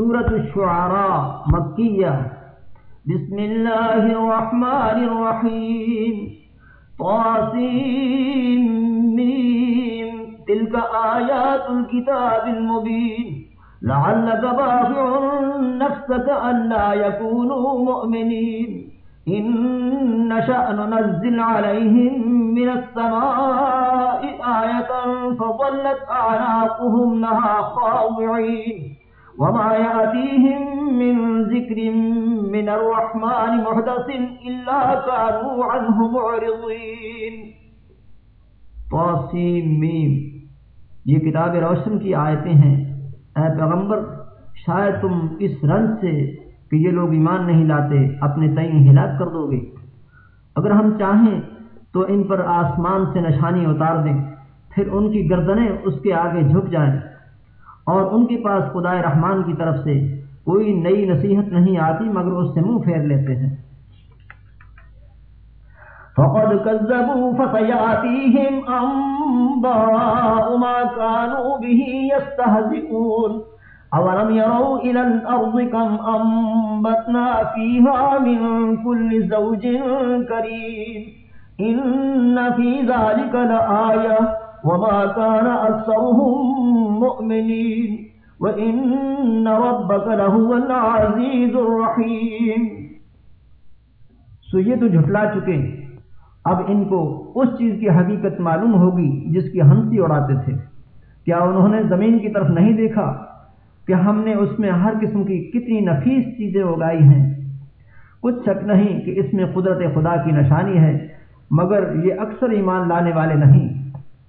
سورة الشعراء مكية. بسم الله الرحمن الرحيم. طاسين ميم. تلك آيات الكتاب المبين. لعلك باخع نفسك ألا يكونوا مؤمنين. إن نشأ ننزل عليهم من السماء آية فظلت أعناقهم لها خاضعين. وما يأتيهم من ذكر من الرحمن محدث إلا كانوا عنه معرضين۔ توسیم میم، یہ کتاب روشن کی آیتیں ہیں۔ اے پیغمبر، شاید تم اس رنج سے کہ یہ لوگ ایمان نہیں لاتے، اپنے تئیں ہلاک کر دو گے۔ اگر ہم چاہیں تو ان پر آسمان سے نشانی اتار دیں، پھر ان کی گردنیں اس کے آگے جھک جائیں۔ اور ان کے پاس خدا رحمان کی طرف سے کوئی نئی نصیحت نہیں آتی، مگر اس سے منہ پھیر لیتے ہیں۔ فقد كذبوا فسياتيهم انباء ما كانوا به يستهزئون اولم يروا الى الارض كم انبتنا فيها من كل زوج كريم ان في ذلك لايه وما كان أكثرهم مؤمنين وإن ربك لهو العزيز الرحيم سو یہ تو جھٹلا چکے اب ان کو اس چیز کی حقیقت معلوم ہوگی جس کی ہنسی اڑاتے تھے۔ کیا انہوں نے زمین کی طرف نہیں دیکھا؟ کہ ہم نے اس میں ہر قسم کی کتنی نفیس چیزیں اگائی ہیں۔ کچھ شک نہیں کہ اس میں قدرت خدا کی نشانی ہے، مگر یہ اکثر ایمان لانے والے نہیں۔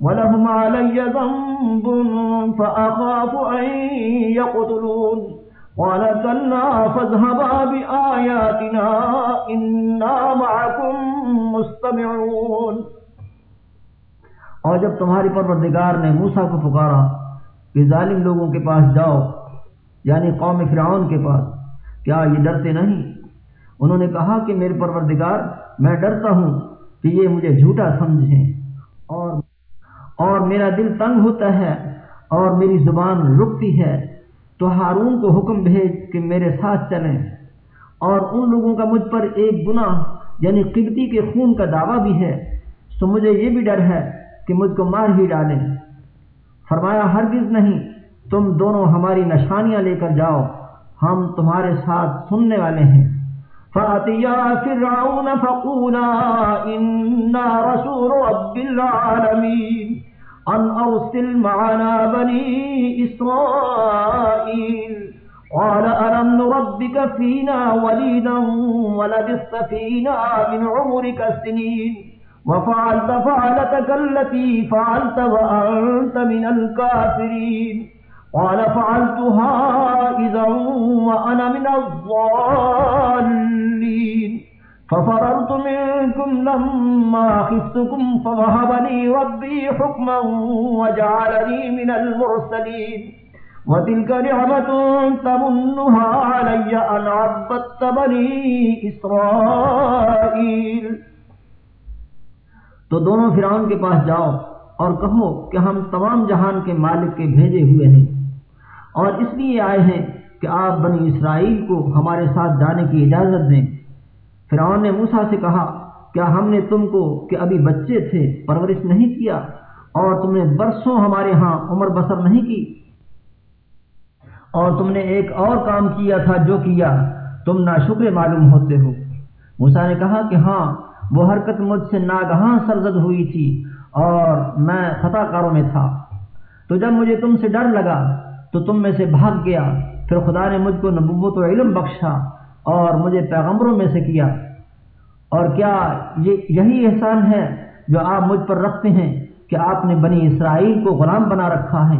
ولهم علي ذنب فأخاف أن يقتلون. قال كلا فاذهبا بآياتنا إنا معكم مستمعون. اور جب تمہاری پروردگار نے موسا کو پکارا کہ ظالم لوگوں کے پاس جاؤ یعنی قوم فرعون کے پاس، کیا یہ ڈرتے نہیں؟ انہوں نے کہا کہ میرے پروردگار، میں ڈرتا ہوں کہ یہ مجھے جھوٹا سمجھیں اور اور میرا دل تنگ ہوتا ہے اور میری زبان رکتی ہے، تو ہارون کو حکم بھیج کہ میرے ساتھ چلیں۔ اور ان لوگوں کا مجھ پر ایک گناہ یعنی قبطی کے خون کا دعویٰ بھی ہے، تو مجھے یہ بھی ڈر ہے کہ مجھ کو مار ہی ڈالیں۔ فرمایا، ہرگز نہیں، تم دونوں ہماری نشانیاں لے کر جاؤ، ہم تمہارے ساتھ سننے والے ہیں۔ فَأَتِيَا فِرْعَوْنَ فَقُولَا، إِنَّا رَسُولُ رَبِّ الْعَالَمِينَ۔ أن أرسل معنا بني إسرائيل. قال، ألم نربك فينا وليدا ولبثت فينا من عمرك سنين؟ وفعلت فعلتك التي فعلت وأنت من الكافرين. قال، فعلتها إذا وأنا من الظالين ففررت منكم لما خفتكم فوهب لي ربي حكما وجعلني من المرسلين. وتلك نعمة تمنها علي أن عبدت بني إسرائيل. تو دونوں فرعون کے پاس جاؤ اور کہو کہ ہم تمام جہان کے مالک کے بھیجے ہوئے ہیں. اور اس لیے آئے ہیں کہ آپ بنی اسرائیل کو ہمارے ساتھ جانے کی اجازت دیں فرعون نے موسا سے کہا، کیا ہم نے تم کو کہ ابھی بچے تھے پرورش نہیں کیا اور تم نے برسوں ہمارے ہاں عمر بسر نہیں کی؟ اور تم نے ایک اور کام کیا تھا جو کیا تم نہ شکر معلوم ہوتے ہو. موسا نے کہا کہ ہاں وہ حرکت مجھ سے ناگہاں سرزد ہوئی تھی اور میں خطا کاروں میں تھا۔ تو جب مجھے تم سے ڈر لگا تو تم میں سے بھاگ گیا۔ پھر خدا نے مجھ کو نبوت و علم بخشا۔ اور مجھے پیغمبروں میں سے کیا۔ اور کیا یہ یہی احسان ہے جو آپ مجھ پر رکھتے ہیں کہ آپ نے بنی اسرائیل کو غلام بنا رکھا ہے؟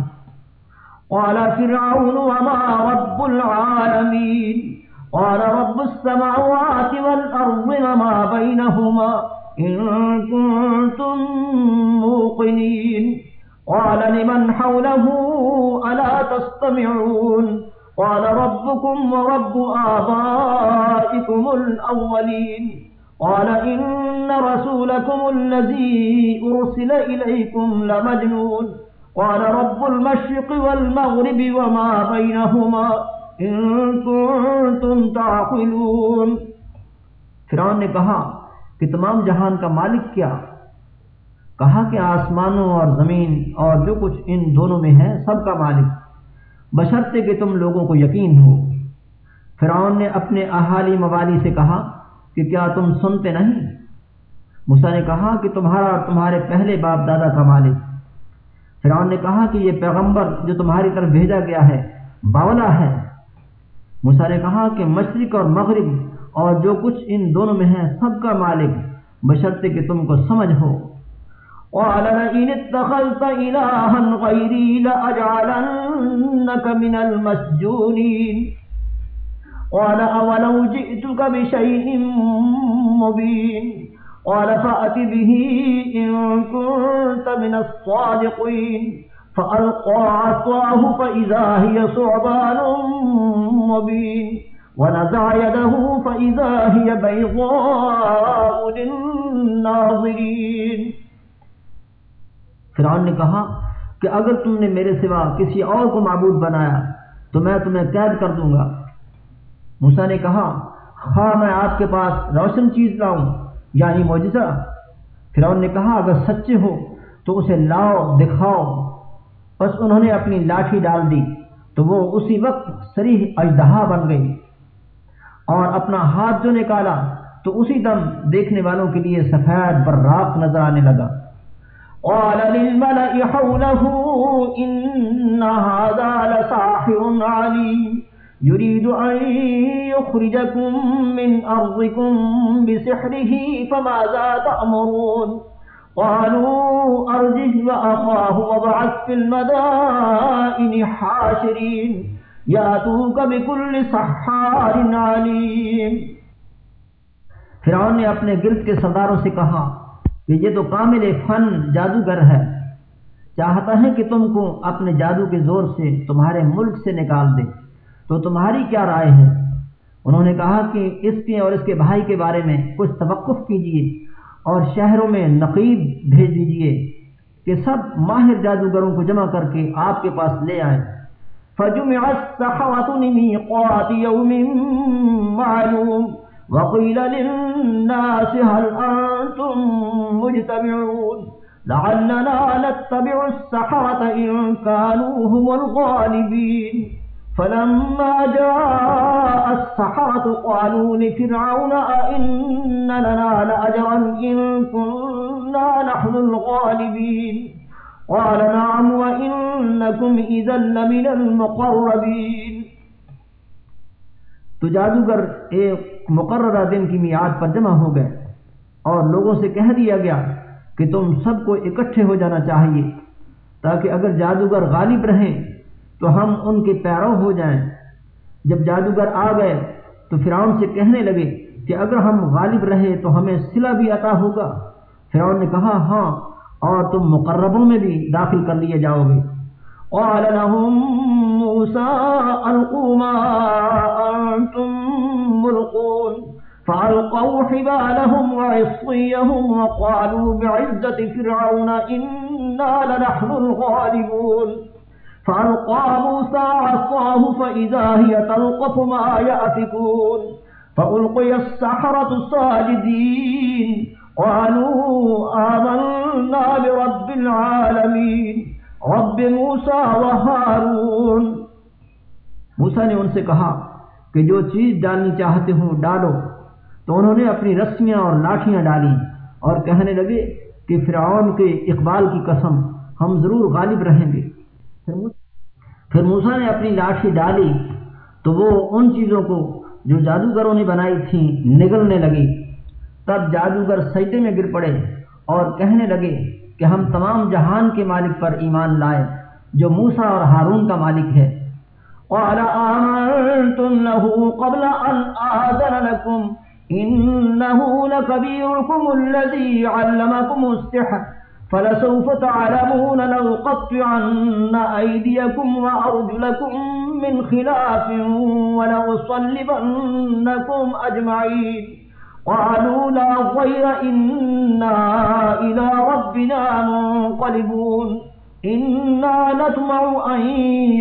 قال فرعون وما رب العالمين قال رب السماوات والأرض بينهما إن كنتم موقنين۔ قال لمن حوله ألا تستمعون؟ قال ربكم ورب آبائكم الأولين. قال إن رسولكم الذي أرسل إليكم لمجنون. قال رب المشرق والمغرب وما بينهما إن كنتم تعقلون. فرعون نے کہا، کہ تمام جہان کا مالک کیا؟ کہا کہ آسمانوں اور زمین اور جو کچھ ان دونوں میں ہے، سب کا مالک۔ بشرطے کہ تم لوگوں کو یقین ہو۔ فرعون نے اپنے احالی موالی سے کہا کہ کیا تم سنتے نہیں؟ مسا نے کہا کہ تمہارا اور تمہارے پہلے باپ دادا کا مالک۔ فرعون نے کہا کہ یہ پیغمبر جو تمہاری طرف بھیجا گیا ہے، باولا ہے۔ مسا نے کہا کہ مشرق اور مغرب اور جو کچھ ان دونوں میں ہے، سب کا مالک۔ بشرطے کہ تم کو سمجھ ہو۔ قال، لئن اتخذت إلها غيري لأجعلنك من المسجونين. قال، أولو جئتك بشيء مبين. قال، فأت به إن كنت من الصادقين. فألقى عصاه فإذا هي صعبان مبين. ونزع يده فإذا هي بيضاء للناظرين. فرعون نے کہا کہ اگر تم نے میرے سوا کسی اور کو معبود بنایا تو میں تمہیں قید کر دوں گا۔ موسا نے کہا، خواہ میں آپ کے پاس روشن چیز لاؤں یعنی معجزہ۔ فرعون نے کہا، اگر سچے ہو تو اسے لاؤ، دکھاؤ۔ بس انہوں نے اپنی لاٹھی ڈال دی، تو وہ اسی وقت سریح اجدہا بن گئی۔ اور اپنا ہاتھ جو نکالا تو اسی دم دیکھنے والوں کے لیے سفید براق نظر آنے لگا۔ قال للملأ حوله إن هذا لساحر عليم. يريد أن يخرجكم من أرضكم بسحره، فماذا تأمرون؟ قالوا أرجه وأخاه وضعث في المدائن حاشرين. يأتوك بكل سحار عليم. فرعون نے اپنے گرد کے سرداروں سے کہا کہ یہ تو کامل فن جادوگر ہے۔ چاہتا ہے کہ تم کو اپنے جادو کے زور سے تمہارے ملک سے نکال دے۔ تو تمہاری کیا رائے ہے؟ انہوں نے کہا کہ اس کے اور اس کے بھائی کے بارے میں کچھ توقف کیجیے اور شہروں میں نقیب بھیج دیجیے کہ سب ماہر جادوگروں کو جمع کر کے آپ کے پاس لے آئے فجمع السحرة يوم معلوم وقيل للناس هل أنتم مجتمعون. لعلنا نتبع السحرة إن كانوا هم الغالبين. فلما جاء السحرة قالوا لفرعون أئن لنا لأجرا إن كنا نحن الغالبين. قال نعم وإنكم إذا لمن المقربين. تو جادوگر ایک مقررہ دن کی میعاد پر جمع ہو گئے. اور لوگوں سے کہہ دیا گیا کہ تم سب کو اکٹھے ہو جانا چاہیے، تاکہ اگر جادوگر غالب رہیں تو ہم ان کے پیرو ہو جائیں۔ جب جادوگر آ گئے تو فرعون سے کہنے لگے کہ اگر ہم غالب رہے تو ہمیں صلہ بھی عطا ہوگا۔ فرعون نے کہا ہاں اور تم مقربوں میں بھی داخل کر لیے جاؤ گے۔ قال لهم موسى ألقوا ما أنتم ملقون۔ فألقوا حبالهم وعصيهم وقالوا بعزة فرعون إنا لنحن الغالبون. فألقى موسى عصاه فإذا هي تلقف ما يأفكون. فألقي السحرة ساجدين. قالوا آمنا برب العالمين. رب موسا و ہارون موسا نے ان سے کہا کہ جو چیز ڈالنی چاہتے ہوں، ڈالو۔ تو انہوں نے اپنی رسمیاں اور لاٹھیاں ڈالی اور کہنے لگے کہ فرعون کے اقبال کی قسم، ہم ضرور غالب رہیں گے۔ پھر موسا نے اپنی لاٹھی ڈالی تو وہ ان چیزوں کو جو جادوگروں نے بنائی تھیں نگلنے لگی تب جادوگر سجدے میں گر پڑے اور کہنے لگے کہ ہم تمام جہان کے مالک پر ایمان لائے، جو موسا اور ہارون کا مالک ہے۔ قال آمنتم له قبل أن آذن لكم إنه لكبيركم الذي علمكم السحر، فلسوف تعلمون لو قطعن أيديكم وأرجلكم من خلاف ولأصلبنكم أجمعين. قالوا لا غير إنا إلى ربنا منقلبون. إنا نتمع أن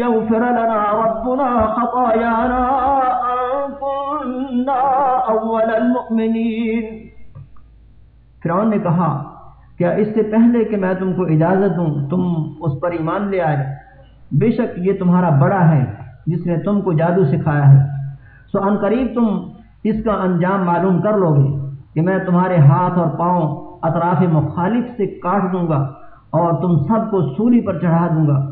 يغفر لنا ربنا خطايانا كنا أول المؤمنين۔ فرعون نے کہا، کیا اس سے پہلے کہ میں تم کو اجازت دوں، تم اس پر ایمان لے آئے؟ بے شک یہ تمہارا بڑا ہے، جس نے تم کو جادو سکھایا ہے۔ سو ان قریب تم اس کا انجام معلوم کر لو گے کہ میں تمہارے ہاتھ اور پاؤں اطراف مخالف سے کاٹ دوں گا اور تم سب کو سولی پر چڑھا دوں گا۔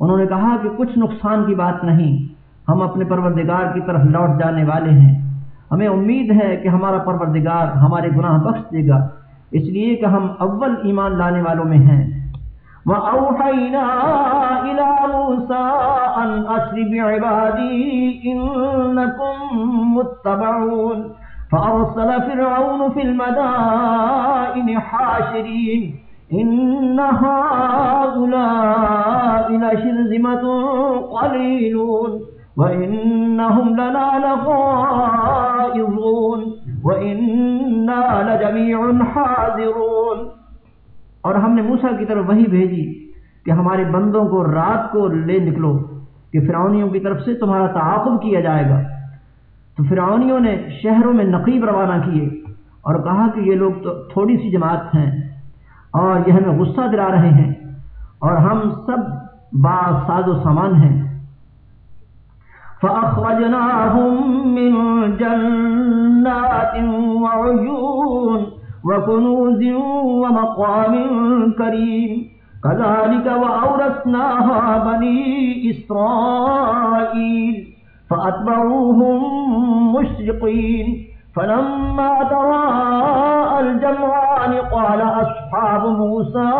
انہوں نے کہا کہ کچھ نقصان کی بات نہیں، ہم اپنے پروردگار کی طرف لوٹ جانے والے ہیں۔ ہمیں امید ہے کہ ہمارا پروردگار ہمارے گناہ بخش دے گا۔ اس لیے کہ ہم اول ایمان لانے والوں میں ہیں۔ وَأَوْحَيْنَا إِلَى مُوسَىٰ أَنْ أَسْرِ بِعِبَادِي إِنَّكُمْ مُتَّبَعُونَ۔ فَأَرْسَلَ فِرْعَوْنُ فِي الْمَدَائِنِ حَاشِرِينَ۔ إِنَّ هَٰؤُلَاءِ لَشِرْذِمَةٌ قَلِيلُونَ۔ وَإِنَّهُمْ لَنَا لَغَائِظُونَ وَإِنَّا لَجَمِيعٌ حَاذِرُونَ اور ہم نے موسیٰ کی طرف وہی بھیجی کہ ہمارے بندوں کو رات کو لے نکلو، کہ فرعونیوں کی طرف سے تمہارا تعاقب کیا جائے گا۔ تو فرعونیوں نے شہروں میں نقیب روانہ کیے اور کہا کہ یہ لوگ تو تھوڑی سی جماعت ہیں اور یہ ہمیں غصہ دلا رہے ہیں اور ہم سب با ساز و سامان ہیں۔ فأخرجناهم من جنات وعيون وكنوز ومقام كريم. كذلك وأورثناها بني إسرائيل فأتبعوهم مشرقين. فلما تراءى الجمعان قال أصحاب موسى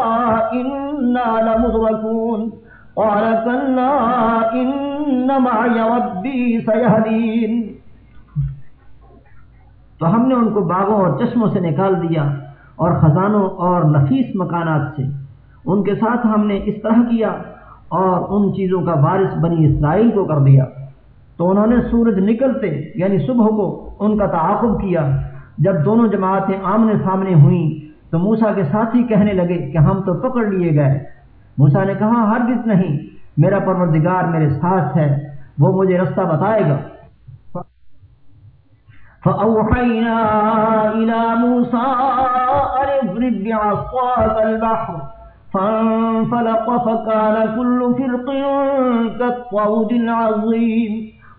إنا لمدركون قال كلا إن معي ربي سيهدين. تو ہم نے ان کو باغوں اور چشموں سے نکال دیا اور خزانوں اور نفیس مکانات سے ان کے ساتھ ہم نے اس طرح کیا اور ان چیزوں کا وارث بنی اسرائیل کو کر دیا۔ تو انہوں نے سورج نکلتے یعنی صبح کو ان کا تعاقب کیا۔ جب دونوں جماعتیں آمنے سامنے ہوئیں تو موسا کے ساتھی کہنے لگے کہ ہم تو پکڑ لیے گئے۔ موسا نے کہا، ہرگز نہیں، میرا پروردگار میرے ساتھ ہے، وہ مجھے رستہ بتائے گا۔ فأوحينا إلى موسى أن اضرب بعصاك البحر فانفلق فكان كل فرق كالطود العظيم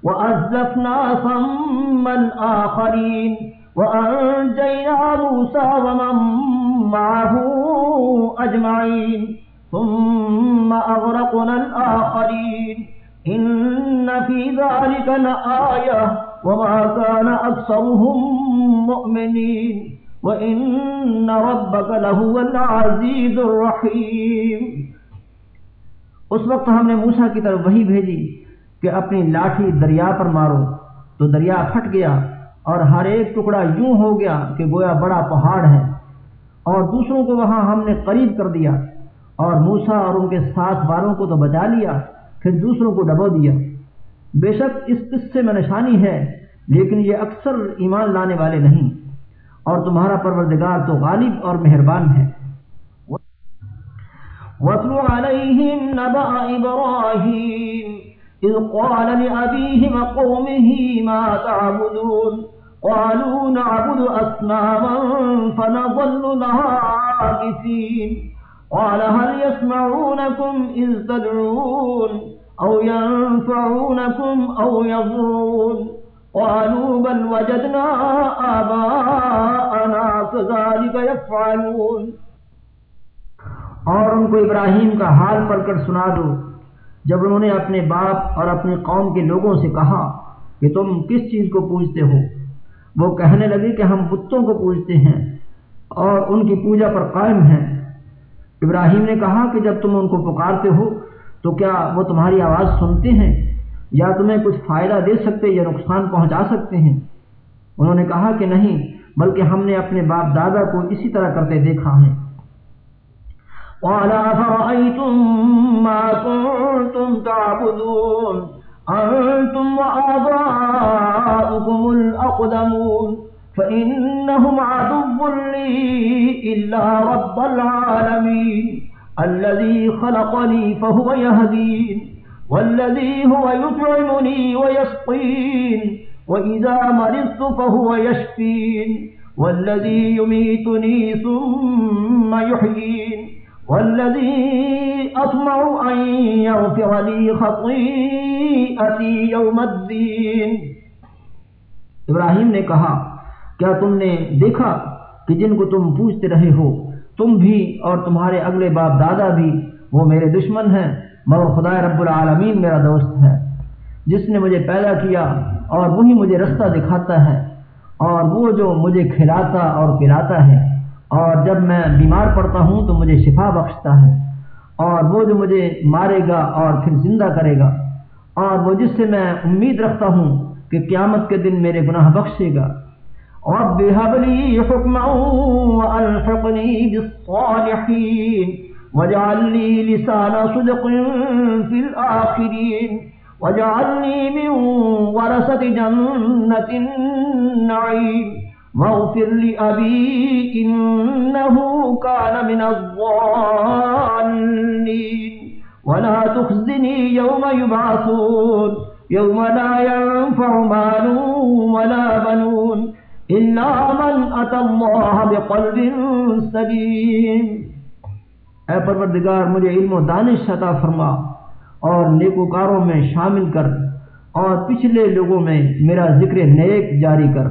وأزلفنا ثم الآخرين وأنجينا موسى ومن معه أجمعين ثم أغرقنا الآخرين. إن في ذلك لآية وما كان أكثرهم مؤمنين. وإن ربك لهو العزيز الرحيم. اس وقت ہم نے موسا کی طرف وہی بھیجی کہ اپنی لاٹھی دریا پر مارو. تو دریا پھٹ گیا اور ہر ایک ٹکڑا یوں ہو گیا کہ گویا بڑا پہاڑ ہے اور دوسروں کو وہاں ہم نے قریب کر دیا. اور موسا اور ان کے ساتھ والوں کو تو بچا لیا، پھر دوسروں کو ڈبو دیا۔ بے شک اس قصے میں نشانی ہے، لیکن یہ اکثر ایمان لانے والے نہیں۔ اور تمہارا پروردگار تو غالب اور مہربان ہے۔ وَاتْلُ عَلَيْهِمْ نَبَأَ إِبْرَاهِيمَ إِذْ قَالَ لِأَبِيهِ وَقَوْمِهِ مَا تَعْبُدُونَ؟ قَالُوا نَعْبُدُ أَصْنَامًا فَنَظَلُّ لَهَا عَاكِفِينَ۔ قَالَ هَلْ يَسْمَعُونَكُمْ إِذْ تَدْعُونَ أَوْ يَنفَعُونَكُمْ أَوْ يَضُرُّونَ قالوا بل وجدنا آباءنا كذلك يفعلون اور ان کو ابراہیم کا حال پڑھ کر سنا دو۔ جب انہوں نے اپنے باپ اور اپنی قوم کے لوگوں سے کہا کہ تم کس چیز کو پوجتے ہو؟ وہ کہنے لگے کہ ہم بتوں کو پوجتے ہیں اور ان کی پوجا پر قائم ہیں۔ ابراہیم نے کہا کہ جب تم ان کو پکارتے ہو تو کیا وہ تمہاری آواز سنتے ہیں یا تمہیں کچھ فائدہ دے سکتے یا نقصان پہنچا سکتے ہیں؟ انہوں نے کہا کہ نہیں، بلکہ ہم نے اپنے باپ دادا کو اسی طرح کرتے دیکھا ہے۔ قال أفرأيتم ما كنتم تعبدون؟ أنتم وآباؤكم الأقدمون فإنهم عدو لي إلا رب العالمين. الذي خلقني فهو يهدين. والذي هو يطعمني ويسقين. وإذا مرضت فهو يشفين. والذي يميتني ثم يحيين. والذي أطمع أن يغفر لي خطيئتي يوم الدين. ابراہیم نے کہا، کیا تم نے دیکھا کہ جن کو تم پوچھتے رہے ہو، تم بھی اور تمہارے اگلے باپ دادا بھی، وہ میرے دشمن ہیں، مگر خدا رب العالمین میرا دوست ہے۔ جس نے مجھے پیدا کیا اور وہی مجھے رستہ دکھاتا ہے، اور وہ جو مجھے کھلاتا اور پلاتا ہے، اور جب میں بیمار پڑتا ہوں تو مجھے شفا بخشتا ہے، اور وہ جو مجھے مارے گا اور پھر زندہ کرے گا، اور وہ جس سے میں امید رکھتا ہوں کہ قیامت کے دن میرے گناہ بخشے گا۔ رب هب لي حكما وألحقني بالصالحين واجعل لي لسان صدق في الآخرين واجعلني من ورثة جنة النعيم واغفر لأبي إنه كان من الضالين ولا تخزني يوم يبعثون يوم لا ينفع مال ولا بنون من بقلب اے پروردگار، مجھے علم و دانش عطا فرما اور نیکوکاروں میں شامل کر اور پچھلے لوگوں میں میرا ذکر نیک جاری کر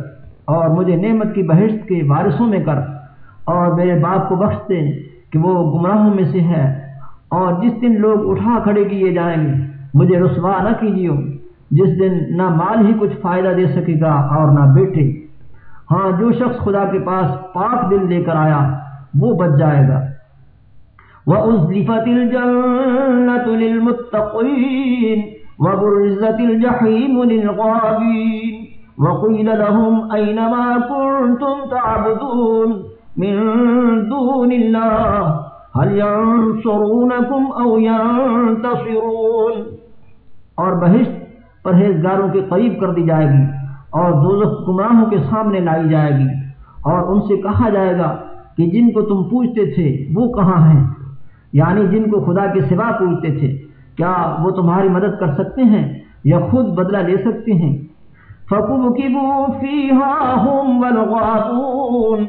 اور مجھے نعمت کی بحث کے وارثوں میں کر اور میرے باپ کو بخش دے کہ وہ گمراہوں میں سے ہے اور جس دن لوگ اٹھا کھڑے کیے جائیں گے، مجھے رسوا نہ کیجیے جس دن نہ مال ہی کچھ فائدہ دے سکے گا اور نہ بیٹے۔ ہاں جو شخص خدا کے پاس پاک دل لے کر آیا، وہ بچ جائے گا۔ وَأُزْلِفَتِ الْجَنَّةُ لِلْمُتَّقِينَ وَبُرِّزَتِ الْجَحِيمُ لِلْغَابِينَ وقيل لهم أينما كنتم تعبدون من دون الله هل ينصرونكم أو ينتصرون اور بہشت پرہیزگاروں کے قریب کر دی جائے گی۔ اور دوزخ گمراہوں کے سامنے لائی جائے گی۔ اور ان سے کہا جائے گا کہ جن کو تم پوچھتے تھے، وہ کہاں ہیں؟ یعنی جن کو خدا کے سوا پوچھتے تھے، کیا وہ تمہاری مدد کر سکتے ہیں یا خود بدلہ لے سکتے ہیں؟ فكبكبوا فيها هم والغابون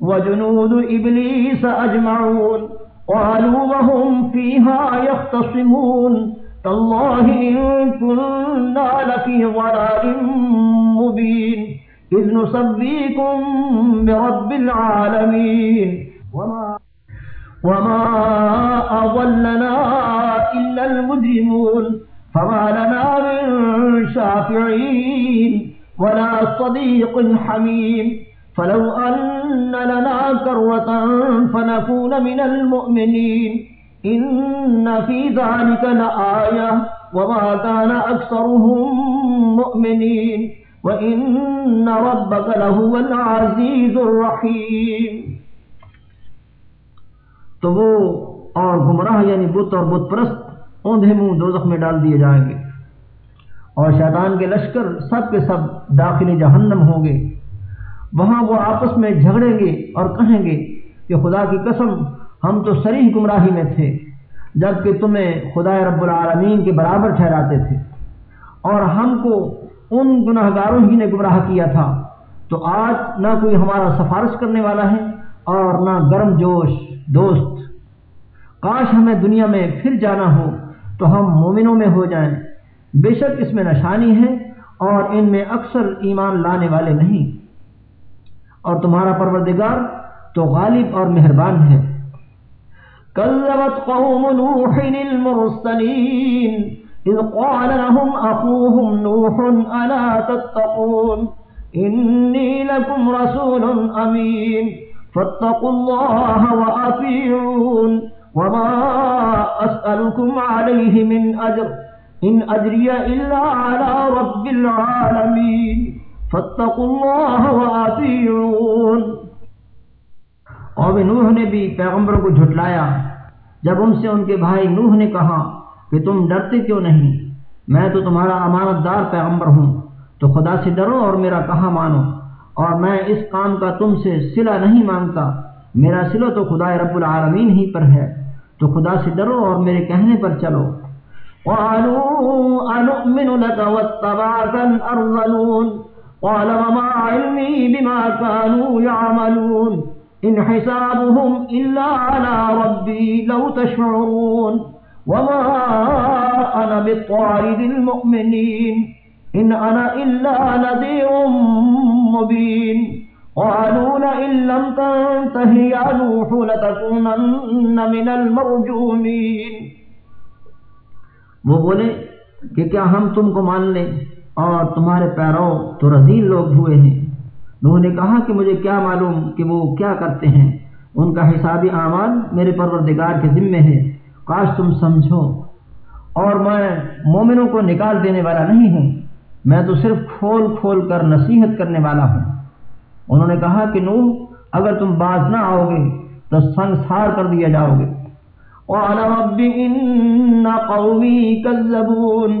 وجنود إبليس أجمعون قالوا وهم فيها يختصمون تالله إن كنا لفي ضلال مبين إذ نسبيكم برب العالمين وما وما أضلنا إلا المجرمون. فما لنا من شافعين ولا صديق حميم فلو أن لنا كروة فنكون من المؤمنين إن في ذلك لآية وما كان أكثرهم مؤمنين وإن ربك لهو العزيز الرحيم۔ تو وہ اور گمراہ یعنی بت اور بت پرست اوندھے منہ دوزخ میں ڈال دیے جائیں گے۔ اور شیطان کے لشکر سب کے سب داخلی جہنم ہوں گے۔ وہاں وہ آپس میں جھگڑیں گے اور کہیں گے کہ خدا کی قسم ہم تو سریح گمراہی میں تھے جبکہ تمہیں خدا رب العالمین کے برابر ٹھہراتے تھے۔ اور ہم کو ان گناہ گاروں ہی نے گمراہ کیا تھا۔ تو آج نہ کوئی ہمارا سفارش کرنے والا ہے اور نہ گرم جوش، دوست۔ کاش ہمیں دنیا میں پھر جانا ہو تو ہم مومنوں میں ہو جائیں۔ بے شک اس میں نشانی ہے اور ان میں اکثر ایمان لانے والے نہیں۔ اور تمہارا پروردگار تو غالب اور مہربان ہے۔ كذبت قوم نوح المرسلين. إذ قال لهم أخوهم نوح ألا تتقون؟ إني لكم رسول أمين. فاتقوا الله وأطيعون. وما أسألكم عليه من أجر. إن أجري إلا على رب العالمين. فاتقوا الله وآتيعون قوم نوح نے بھی پیغمبروں کو جھٹلایا۔ جب ان سے ان کے بھائی نوح نے کہا کہ تم ڈرتے کیوں نہیں؟ میں تو تمہارا امانت دار پیغمبر ہوں، تو خدا سے ڈرو اور میرا کہا مانو۔ اور میں اس کام کا تم سے صلہ نہیں مانگتا۔ میرا سلو تو خدا رب العالمین ہی پر ہے۔ تو خدا سے ڈرو اور میرے کہنے پر چلو۔ قالوا أنؤمن لك واتبعك الأرذلون؟ قال وما علمي بما كانوا يعملون۔ إن حسابهم إلا على ربي لو تشعرون. وما أنا بالطارد المؤمنين. إن أنا إلا نذير مبين. قالوا لئن لم تنته يا نوح لتكونن من المرجومين. وہ بولے کہ کیا ہم تم کو مان لیں؟ اور تمہارے پیرو تو رزیل لوگ ہوئے ہیں۔ انہوں نے کہا کہ مجھے کیا معلوم کہ وہ کیا کرتے ہیں؟ ان کا حسابی اعمال میرے پروردگار کے ذمے ہے۔ کاش تم سمجھو۔ اور میں مومنوں کو نکال دینے والا نہیں ہوں۔ میں تو صرف کھول کھول کر نصیحت کرنے والا ہوں۔ انہوں نے کہا کہ نو اگر تم باز نہ آؤ گے تو سنسار کر دیا جاؤ گے قال رب إن قومي كذبون۔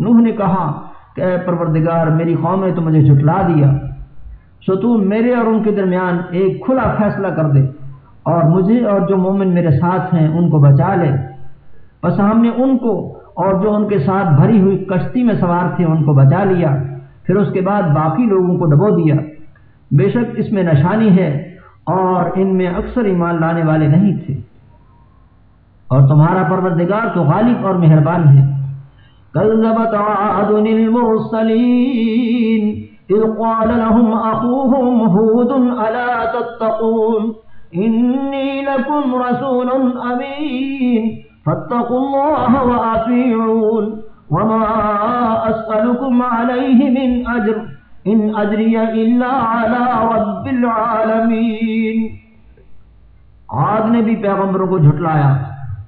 نوح نے کہا کہ اے پروردگار، میری قوم نے تو مجھے جھٹلا دیا۔ سو تو میرے اور ان کے درمیان ایک کھلا فیصلہ کر دے اور مجھے اور جو مومن میرے ساتھ ہیں، ان کو بچا لے۔ بس ہم نے ان کو اور جو ان کے ساتھ بھری ہوئی کشتی میں سوار تھے، ان کو بچا لیا۔ پھر اس کے بعد باقی لوگوں کو ڈبو دیا۔ بے شک اس میں نشانی ہے اور ان میں اکثر ایمان لانے والے نہیں تھے۔ اور تمہارا پروردگار تو غالب اور مہربان ہے۔ كذبت عاد المرسلين. إذ قال لهم أخوهم هود ألا تتقون؟ إني لكم رسول أمين. فاتقوا الله وأطيعون. وما أسألكم عليه من أجر. ان اجری الا علی رب العالمین عاد نے بھی پیغمبروں کو جھٹلایا.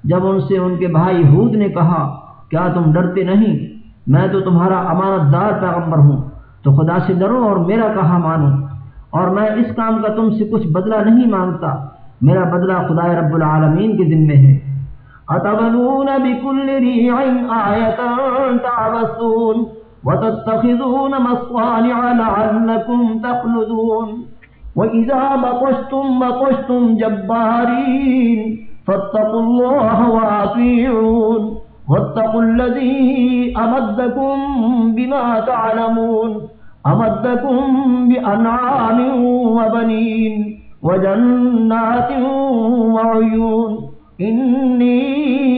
جب ان سے ان کے بھائی ہود نے کہا کیا تم ڈرتے نہیں؟ میں تو تمہارا امانت دار پیغمبر ہوں۔ تو خدا سے ڈرو اور میرا کہا مانو۔ اور میں اس کام کا تم سے کچھ بدلہ نہیں مانگتا۔ میرا بدلہ خدا رب العالمین کے ذمے ہے۔ اتبنون بكل ريع آية تعبثون وتتخذون مصانع لعلكم تخلدون۔ وإذا بطشتم بطشتم جبارين فاتقوا الله وأطيعون۔ واتقوا الذي أمدكم بما تعلمون أمدكم بأنعام وبنين وجنات وعيون إني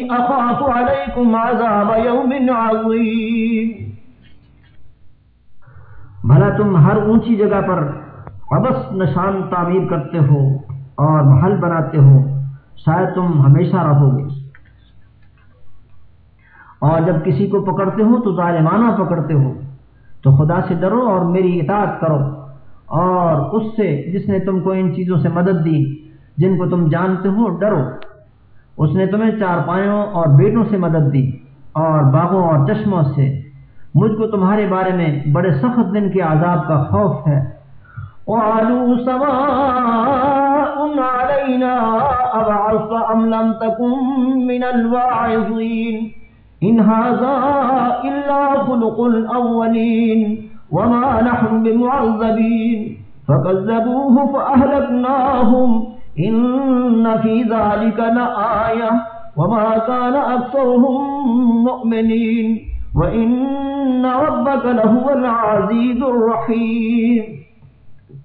أخاف عليكم عذاب يوم عظيم. بھلا تم ہر اونچی جگہ پر قبس نشان تعمیر کرتے ہو اور محل بناتے ہو، شاید تم ہمیشہ رہو گے۔ اور جب کسی کو پکڑتے ہو تو ظالمانہ پکڑتے ہو، تو خدا سے ڈرو اور میری اطاعت کرو۔ اور اس سے جس نے تم کو ان چیزوں سے مدد دی، جن کو تم جانتے ہو، ڈرو۔ اس نے تمہیں چار پایوں اور بیٹوں سے مدد دی اور باغوں اور چشموں سے۔ مجھ کو تمہارے بارے میں بڑے سخت دن کے عذاب کا خوف ہے۔ قالوا سواء علينا أبعث أم لم تكن من الواعظين إن هذا إلا خلق الأولين وما نحن بمعذبين فكذبوه فأهلكناهم إن في ذلك لآية وما كان أكثرهم مؤمنين وَإِنَّ رَبَّكَ لَهُوَ الْعَزِيزُ الرَّحِيمُ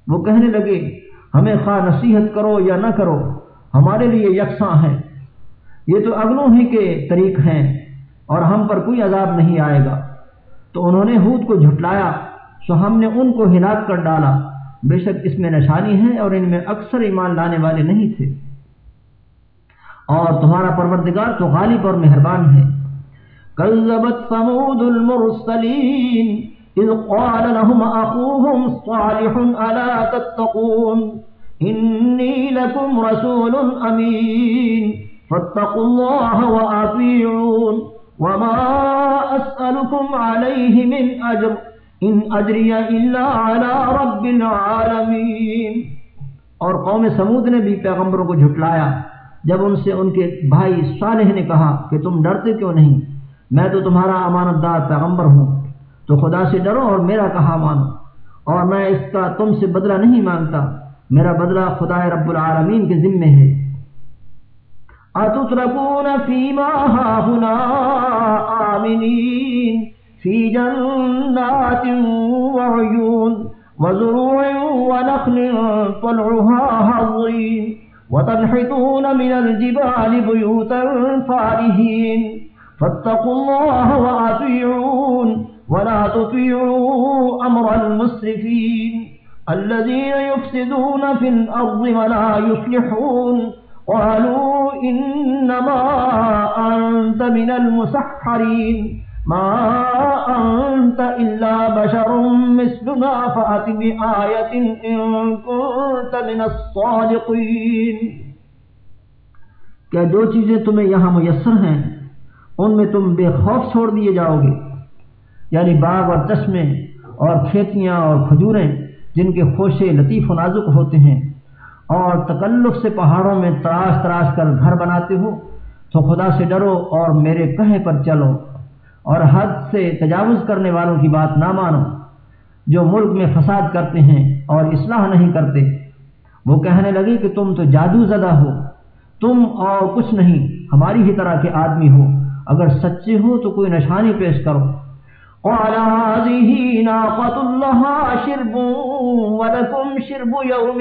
وہ کہنے لگے، ہمیں خواہ نصیحت کرو یا نہ کرو، ہمارے لیے یکساں ہے۔ یہ تو اگنوں ہی کے طریق ہیں۔ اور ہم پر کوئی عذاب نہیں آئے گا۔ تو انہوں نے ہود کو جھٹلایا، سو ہم نے ان کو ہلاک کر ڈالا۔ بے شک اس میں نشانی ہے اور ان میں اکثر ایمان لانے والے نہیں تھے۔ اور تمہارا پروردگار تو غالب اور مہربان ہے۔ كذبت ثمود المرسلين إذ قال لهم أخوهم صالح ألا تتقون إني لكم رسول أمين فاتقوا الله وأطيعون وما أسألكم عليه من أجر إن أجري إلا على رب العالمين اور قوم سمود نے بھی پیغمبروں کو جھٹلایا۔ جب ان سے ان کے بھائی صالح نے کہا کہ تم ڈرتے کیوں نہیں؟ میں تو تمہارا امانت دار پیغمبر ہوں۔ تو خدا سے ڈرو اور میرا کہا مانو۔ اور میں اس کا تم سے بدلہ نہیں مانگتا۔ میرا بدلہ خدا رب العالمین کے ذمے ہے۔ اتتركون فيما هاهنا آمنين في جنات وعيون وزروع ونخل طلعها هضيم وتنحتون من الجبال بيوتا فارهين فاتقوا الله وأطيعون ولا تطيعوا أمر المسرفين الذين يفسدون في الأرض ولا يصلحون قالوا إنما أنت من المسحرين. ما أنت إلا بشر مثلنا فأت بآية إن كنت من الصادقين. کیا جو چیزیں تمہیں یہاں میسر ہیں، ان میں تم بے خوف چھوڑ دیے جاؤ گے۔ یعنی باغ اور چشمے اور کھیتیاں اور کھجوریں، جن کے خوشے لطیف و نازک ہوتے ہیں اور تکلف سے پہاڑوں میں تراش تراش کر گھر بناتے ہو تو خدا سے ڈرو اور میرے کہے پر چلو اور حد سے تجاوز کرنے والوں کی بات نہ مانو جو ملک میں فساد کرتے ہیں اور اصلاح نہیں کرتے۔ وہ کہنے لگے کہ تم تو جادو زدہ ہو۔ تم اور کچھ نہیں، ہماری ہی طرح کے آدمی ہو۔ اگر سچے ہو تو کوئی نشانی پیش کرو۔ قال هذه ناقة لها شرب ولكم شرب يوم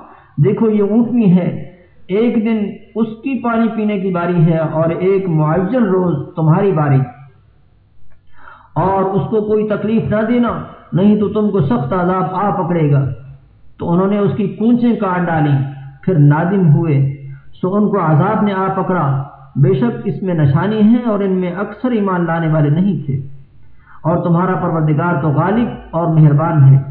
دیکھو یہ اونٹنی ہے۔ ایک دن اس کی پانی پینے کی باری ہے اور ایک معجل روز تمہاری باری۔ اور اس کو کوئی تکلیف نہ دینا، نہیں تو تم کو سخت عذاب آ پکڑے گا۔ تو انہوں نے اس کی کونچیں کاٹ ڈالی، پھر نادم ہوئے۔ سو ان کو عذاب نے آ پکڑا۔ بے شک اس میں نشانی ہے اور ان میں اکثر ایمان لانے والے نہیں تھے۔ اور تمہارا پروردگار تو غالب اور مہربان ہے۔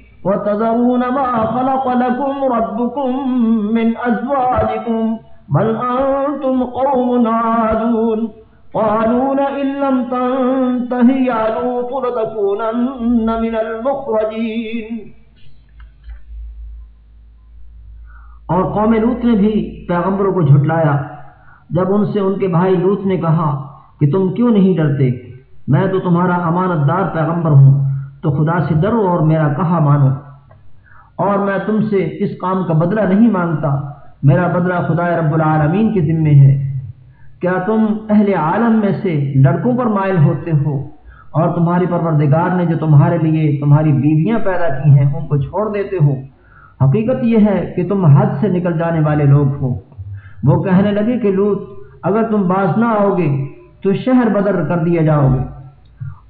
وتذرون ما خلق لكم ربكم من أزواجكم بل أنتم قوم عادون قالوا لئن لم تنته يا لوط لتكونن من المخرجين اور قوم لوت نے بھی پیغمبروں کو جھٹلایا۔ جب ان سے ان کے بھائی لوت نے کہا کہ تم کیوں نہیں ڈرتے؟ میں تو تمہارا امانت دار پیغمبر ہوں۔ تو خدا سے ڈرو اور میرا کہا مانو۔ اور میں تم سے اس کام کا بدلہ نہیں مانگتا۔ میرا بدلہ خدا رب العالمین کے ذمے ہے۔ کیا تم اہل عالم میں سے لڑکوں پر مائل ہوتے ہو؟ اور تمہاری پروردگار نے جو تمہارے لیے تمہاری بیویاں پیدا کی ہیں، ان کو چھوڑ دیتے ہو۔ حقیقت یہ ہے کہ تم حد سے نکل جانے والے لوگ ہو۔ وہ کہنے لگے کہ لوت، اگر تم باز نہ آؤ گے تو شہر بدر کر دیا جاؤ گے۔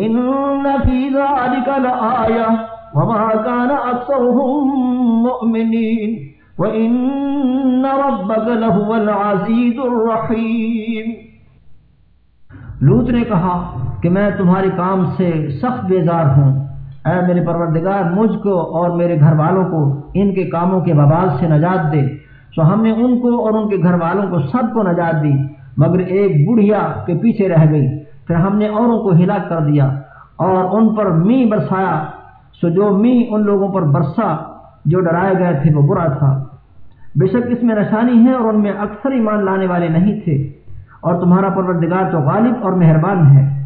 إن في ذلك لآية وما كان أكثرهم مؤمنين وإن ربك لهو العزيز الرحيم لوت نے کہا کہ میں تمہارے کام سے سخت بیزار ہوں۔ اے میرے پروردگار، مجھ کو اور میرے گھر والوں کو ان کے کاموں کے ببال سے نجات دے۔ سو ہم نے ان کو اور ان کے گھر والوں کو سب کو نجات دی، مگر ایک بڑھیا کے پیچھے رہ گئی۔ پھر ہم نے اوروں کو ہلاک کر دیا اور ان پر می برسایا۔ سو جو می ان لوگوں پر برسا، جو ڈرائے گئے تھے، وہ برا تھا۔ بے شک اس میں نشانی ہے اور ان میں اکثر ایمان لانے والے نہیں تھے۔ اور تمہارا پروردگار تو غالب اور مہربان ہے۔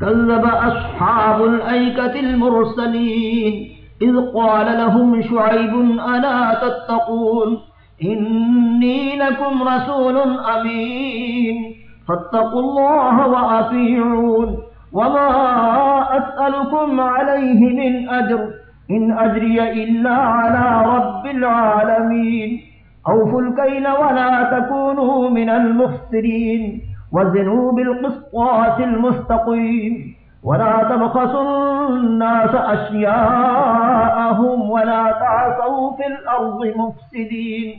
كذب أصحاب الأيكة المرسلين إذ قال لهم شعيب ألا تتقون إني لكم رسول أمين فاتقوا الله وأطيعون وما أسألكم عليه من أجر إن أجري إلا على رب العالمين أوفوا الكيل ولا تكونوا من المفسرين وزنوا بالقسطاس المستقيم ولا تبخسوا الناس أشياءهم ولا تعصوا في الأرض مفسدين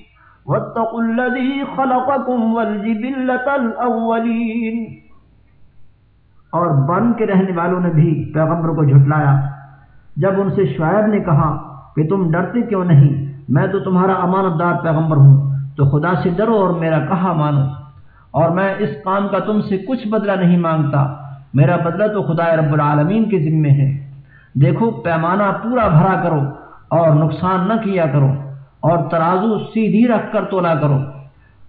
واتقوا الذي خلقكم والجبلة الأولين۔ اور بن کے رہنے والوں نے بھی پیغمبر کو جھٹلایا۔ جب ان سے شعیب نے کہا کہ تم ڈرتے کیوں نہیں؟ میں تو تمہارا امانت دار پیغمبر ہوں، تو خدا سے ڈرو اور میرا کہا مانو۔ اور میں اس کام کا تم سے کچھ بدلہ نہیں مانگتا۔ میرا بدلہ تو خدا رب العالمین کے ذمے ہے۔ دیکھو، پیمانہ پورا بھرا کرو اور نقصان نہ کیا کرو۔ اور ترازو سیدھی رکھ کر تولا کرو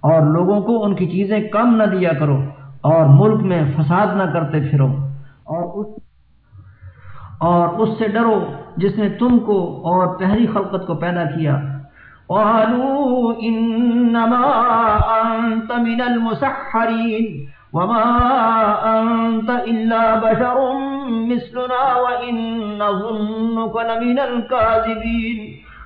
اور لوگوں کو ان کی چیزیں کم نہ دیا کرو اور ملک میں فساد نہ کرتے پھرو اور اس اور اس سے ڈرو جس نے تم کو اور پہلی خلقت کو پیدا کیا۔ قالوا إنما أنت من المسحرين وما أنت إلا بشر مثلنا وإن ظنك لمن الكاذبين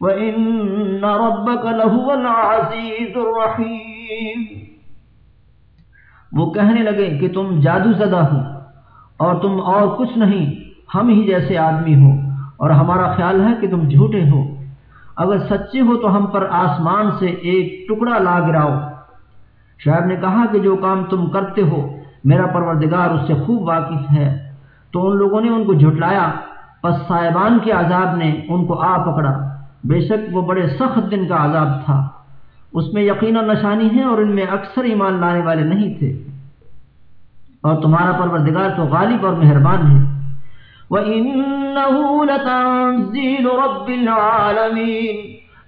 وإن ربك لهو العزيز الرحيم۔ وہ کہنے لگے کہ تم جادو زدہ ہو اور تم اور کچھ نہیں، ہم ہی جیسے آدمی ہو اور ہمارا خیال ہے کہ تم جھوٹے ہو۔ اگر سچے ہو تو ہم پر آسمان سے ایک ٹکڑا لا گراؤ۔ شاعر نے کہا کہ جو کام تم کرتے ہو، میرا پروردگار اس سے خوب واقف ہے۔ تو ان لوگوں نے ان کو جھٹلایا، پس صاحبان کے عذاب نے ان کو آ پکڑا۔ بے شک وہ بڑے سخت دن کا عذاب تھا۔ اس میں یقینا نشانی ہے اور ان میں اکثر ایمان لانے والے نہیں تھے۔ اور تمہارا پروردگار تو غالب اور مہربان ہے۔ وَإِنَّهُ لَتَنزِيلُ رَبِّ الْعَالَمِينَ۔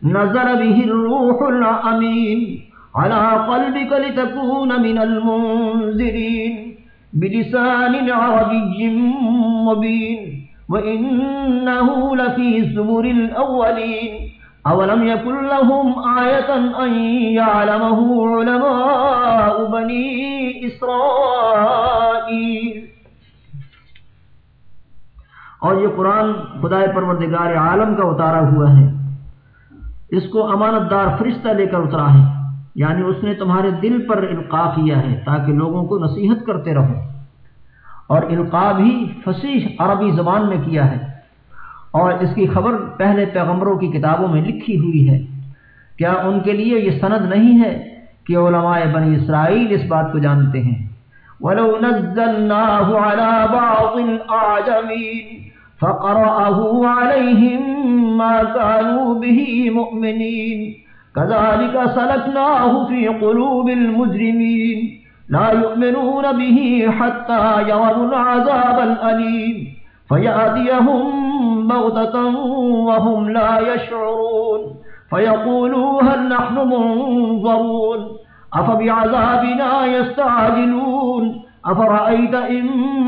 نَزَلَ بِهِ الرُّوحُ الْأَمِينَ۔ على قلبك لتكون من المنذرين۔ بلسان عربي مبين۔ وإنه لفي زبر الأولين أولم يكن لهم آية أن يعلمه علماء بني إسرائيل اور یہ قرآن خدا پروردگار عالم کا اتارا ہوا ہے۔ اس کو امانت دار فرشتہ لے کر اترا ہے۔ یعنی اس نے تمہارے دل پر القاع کیا ہے تاکہ لوگوں کو نصیحت کرتے رہو۔ اور القاع بھی فصیح عربی زبان میں کیا ہے۔ اور اس کی خبر پہلے پیغمبروں کی کتابوں میں لکھی ہوئی ہے۔ کیا ان کے لیے یہ سند نہیں ہے کہ علماء بنی اسرائیل اس بات کو جانتے ہیں؟ وَلَوْ نَزَّلْنَاهُ عَلَى بَعْضِ الْأَعْجَمِينَ فَقَرَأَهُ عَلَيْهِمْ مَا كَانُوا بِهِ مُؤْمِنِينَ كذلك سلكناه في قلوب المجرمين لا يؤمنون به حتى يروا العذاب الأليم فيأتيهم بغتة وهم لا يشعرون فيقولوا هل نحن منظرون أفبعذابنا يستعجلون أفرأيت إن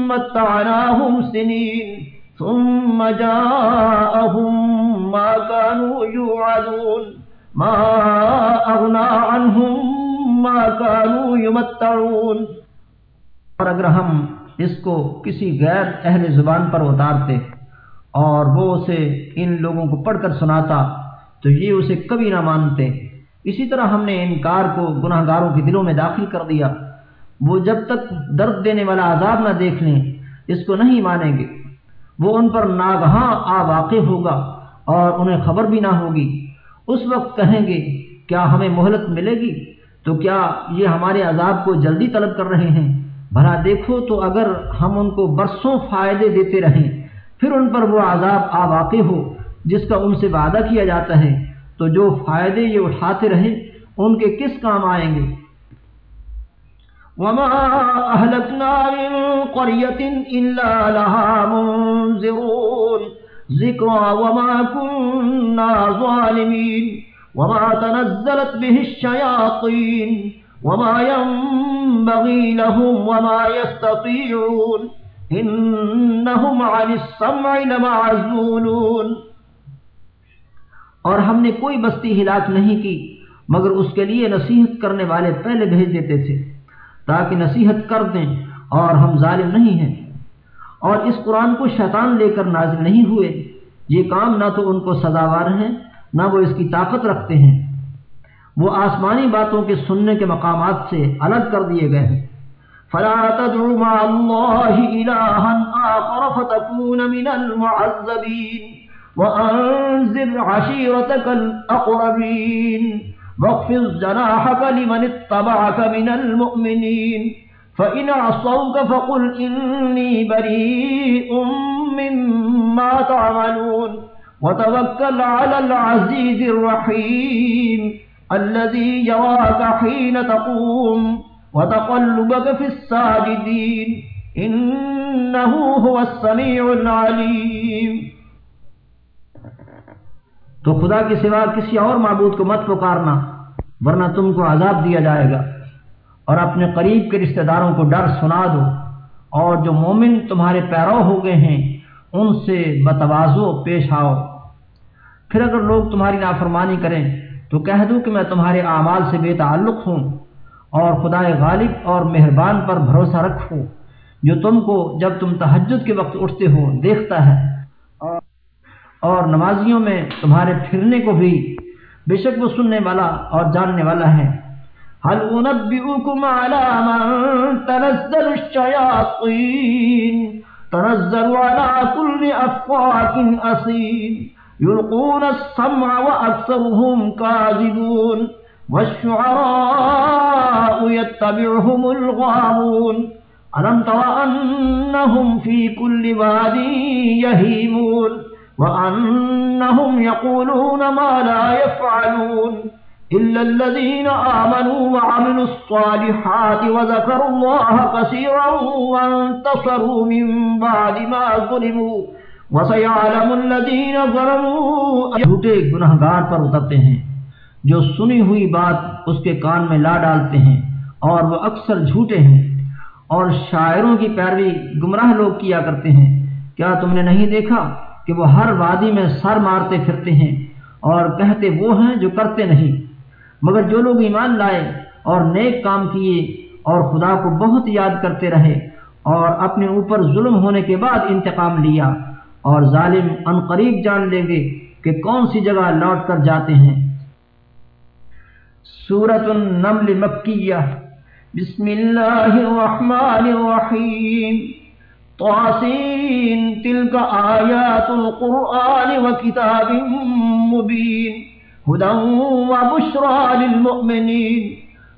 متعناهم سنين ثم جاءهم ما كانوا يوعدون ما أغنى عنهم ما اور اگر ہم اس کو کسی غیر اہل زبان پر اتارتے اور وہ اسے ان لوگوں کو پڑھ کر سناتا، تو یہ اسے کبھی نہ مانتے۔ اسی طرح ہم نے انکار کو گناہ گاروں کے دلوں میں داخل کر دیا۔ وہ جب تک درد دینے والا عذاب نہ دیکھ لیں، اس کو نہیں مانیں گے۔ وہ ان پر ناگہاں آ واقع ہوگا اور انہیں خبر بھی نہ ہوگی۔ اس وقت کہیں گے، کیا ہمیں مہلت ملے گی؟ تو کیا یہ ہمارے عذاب کو جلدی طلب کر رہے ہیں؟ بھلا دیکھو تو اگر ہم ان کو برسوں فائدے دیتے رہیں، پھر ان پر وہ عذاب آ واقع ہو، جس کا ان سے وعدہ کیا جاتا ہے۔ تو جو فائدے یہ اٹھاتے رہیں، ان کے کس کام آئیں گے؟ وما أهلكنا من قرية إلا لها منذرون۔ ذكرى وما كنا ظالمين۔ وما تنزلت به الشياطين وما ينبغي لهم وما يستطيعون إنهم عن السمع لمعزولون اور ہم نے کوئی بستی ہلاک نہیں کی، مگر اس کے لیے نصیحت کرنے والے پہلے بھیج دیتے تھے، تاکہ نصیحت کر دیں اور ہم ظالم نہیں ہیں۔ اور اس قرآن کو شیطان لے کر نازل نہیں ہوئے، یہ کام نہ تو ان کو سزاوار ہیں نہ وہ اس کی طاقت رکھتے ہیں۔ وہ آسمانی باتوں کے سننے کے مقامات سے الگ کر دیے گئے ہیں۔ فلا تدع مع الله إلها آخر فتكون من المعذبين وأنذر عشيرتك الأقربين واخفض جناحك لمن اتبعك من المؤمنين فإن عصوك فقل إني بريء مما تعملون وتوكل على العزيز الرحيم الذي يراك حين تقوم وتقلبك في الساجدين إنه هو السميع العليم تو خدا کے سوا کسی اور معبود کو مت پکارنا ورنہ تم کو عذاب دیا جائے گا اور اپنے قریب کے رشتہ داروں کو ڈر سنا دو اور جو مومن تمہارے پیرو ہو گئے ہیں ان سے بتوازو پیش آؤ پھر اگر لوگ تمہاری نافرمانی کریں، تو کہہ دوں کہ میں تمہارے اعمال سے بے تعلق ہوں اور خدا غالب اور مہربان پر بھروسہ رکھوں۔ جو تم کو جب تم تحجد کے وقت اٹھتے ہو دیکھتا ہے۔ اور نمازیوں میں تمہارے پھرنے کو بھی بے شک وہ سننے والا اور جاننے والا ہے۔ هل أنبئكم على من تنزل الشياطين تنزل على كل أفاك يلقون السمع وأكثرهم كاذبون والشعراء يتبعهم الغامون ألم تر أنهم في كل وادي يهيمون؟ وأنهم يقولون ما لا يفعلون. إلا الذين آمنوا وعملوا الصالحات وذكروا الله كثيرا وانتصروا من بعد ما ظلموا. وسيعلم الذين ظلموا جھوٹے گناہگار پر اترتے ہیں۔ جو سنی ہوئی بات اس کے کان میں لا ڈالتے ہیں اور وہ اکثر جھوٹے ہیں۔ اور شاعروں کی پیروی گمراہ لوگ کیا کرتے ہیں۔ کیا تم نے نہیں دیکھا کہ وہ ہر وادی میں سر مارتے پھرتے ہیں اور کہتے وہ ہیں جو کرتے نہیں؟ مگر جو لوگ ایمان لائے اور نیک کام کیے اور خدا کو بہت یاد کرتے رہے اور اپنے اوپر ظلم ہونے کے بعد انتقام لیا۔ اور ظالم ان قریب جان لیں گے کہ کون سی جگہ لوٹ کر جاتے ہیں۔ سورت النمل مکیہ۔ بسم اللہ الرحمن الرحیم۔ طاسين تلك آيات القرآن وكتاب مبين هدى وبشرى للمؤمنين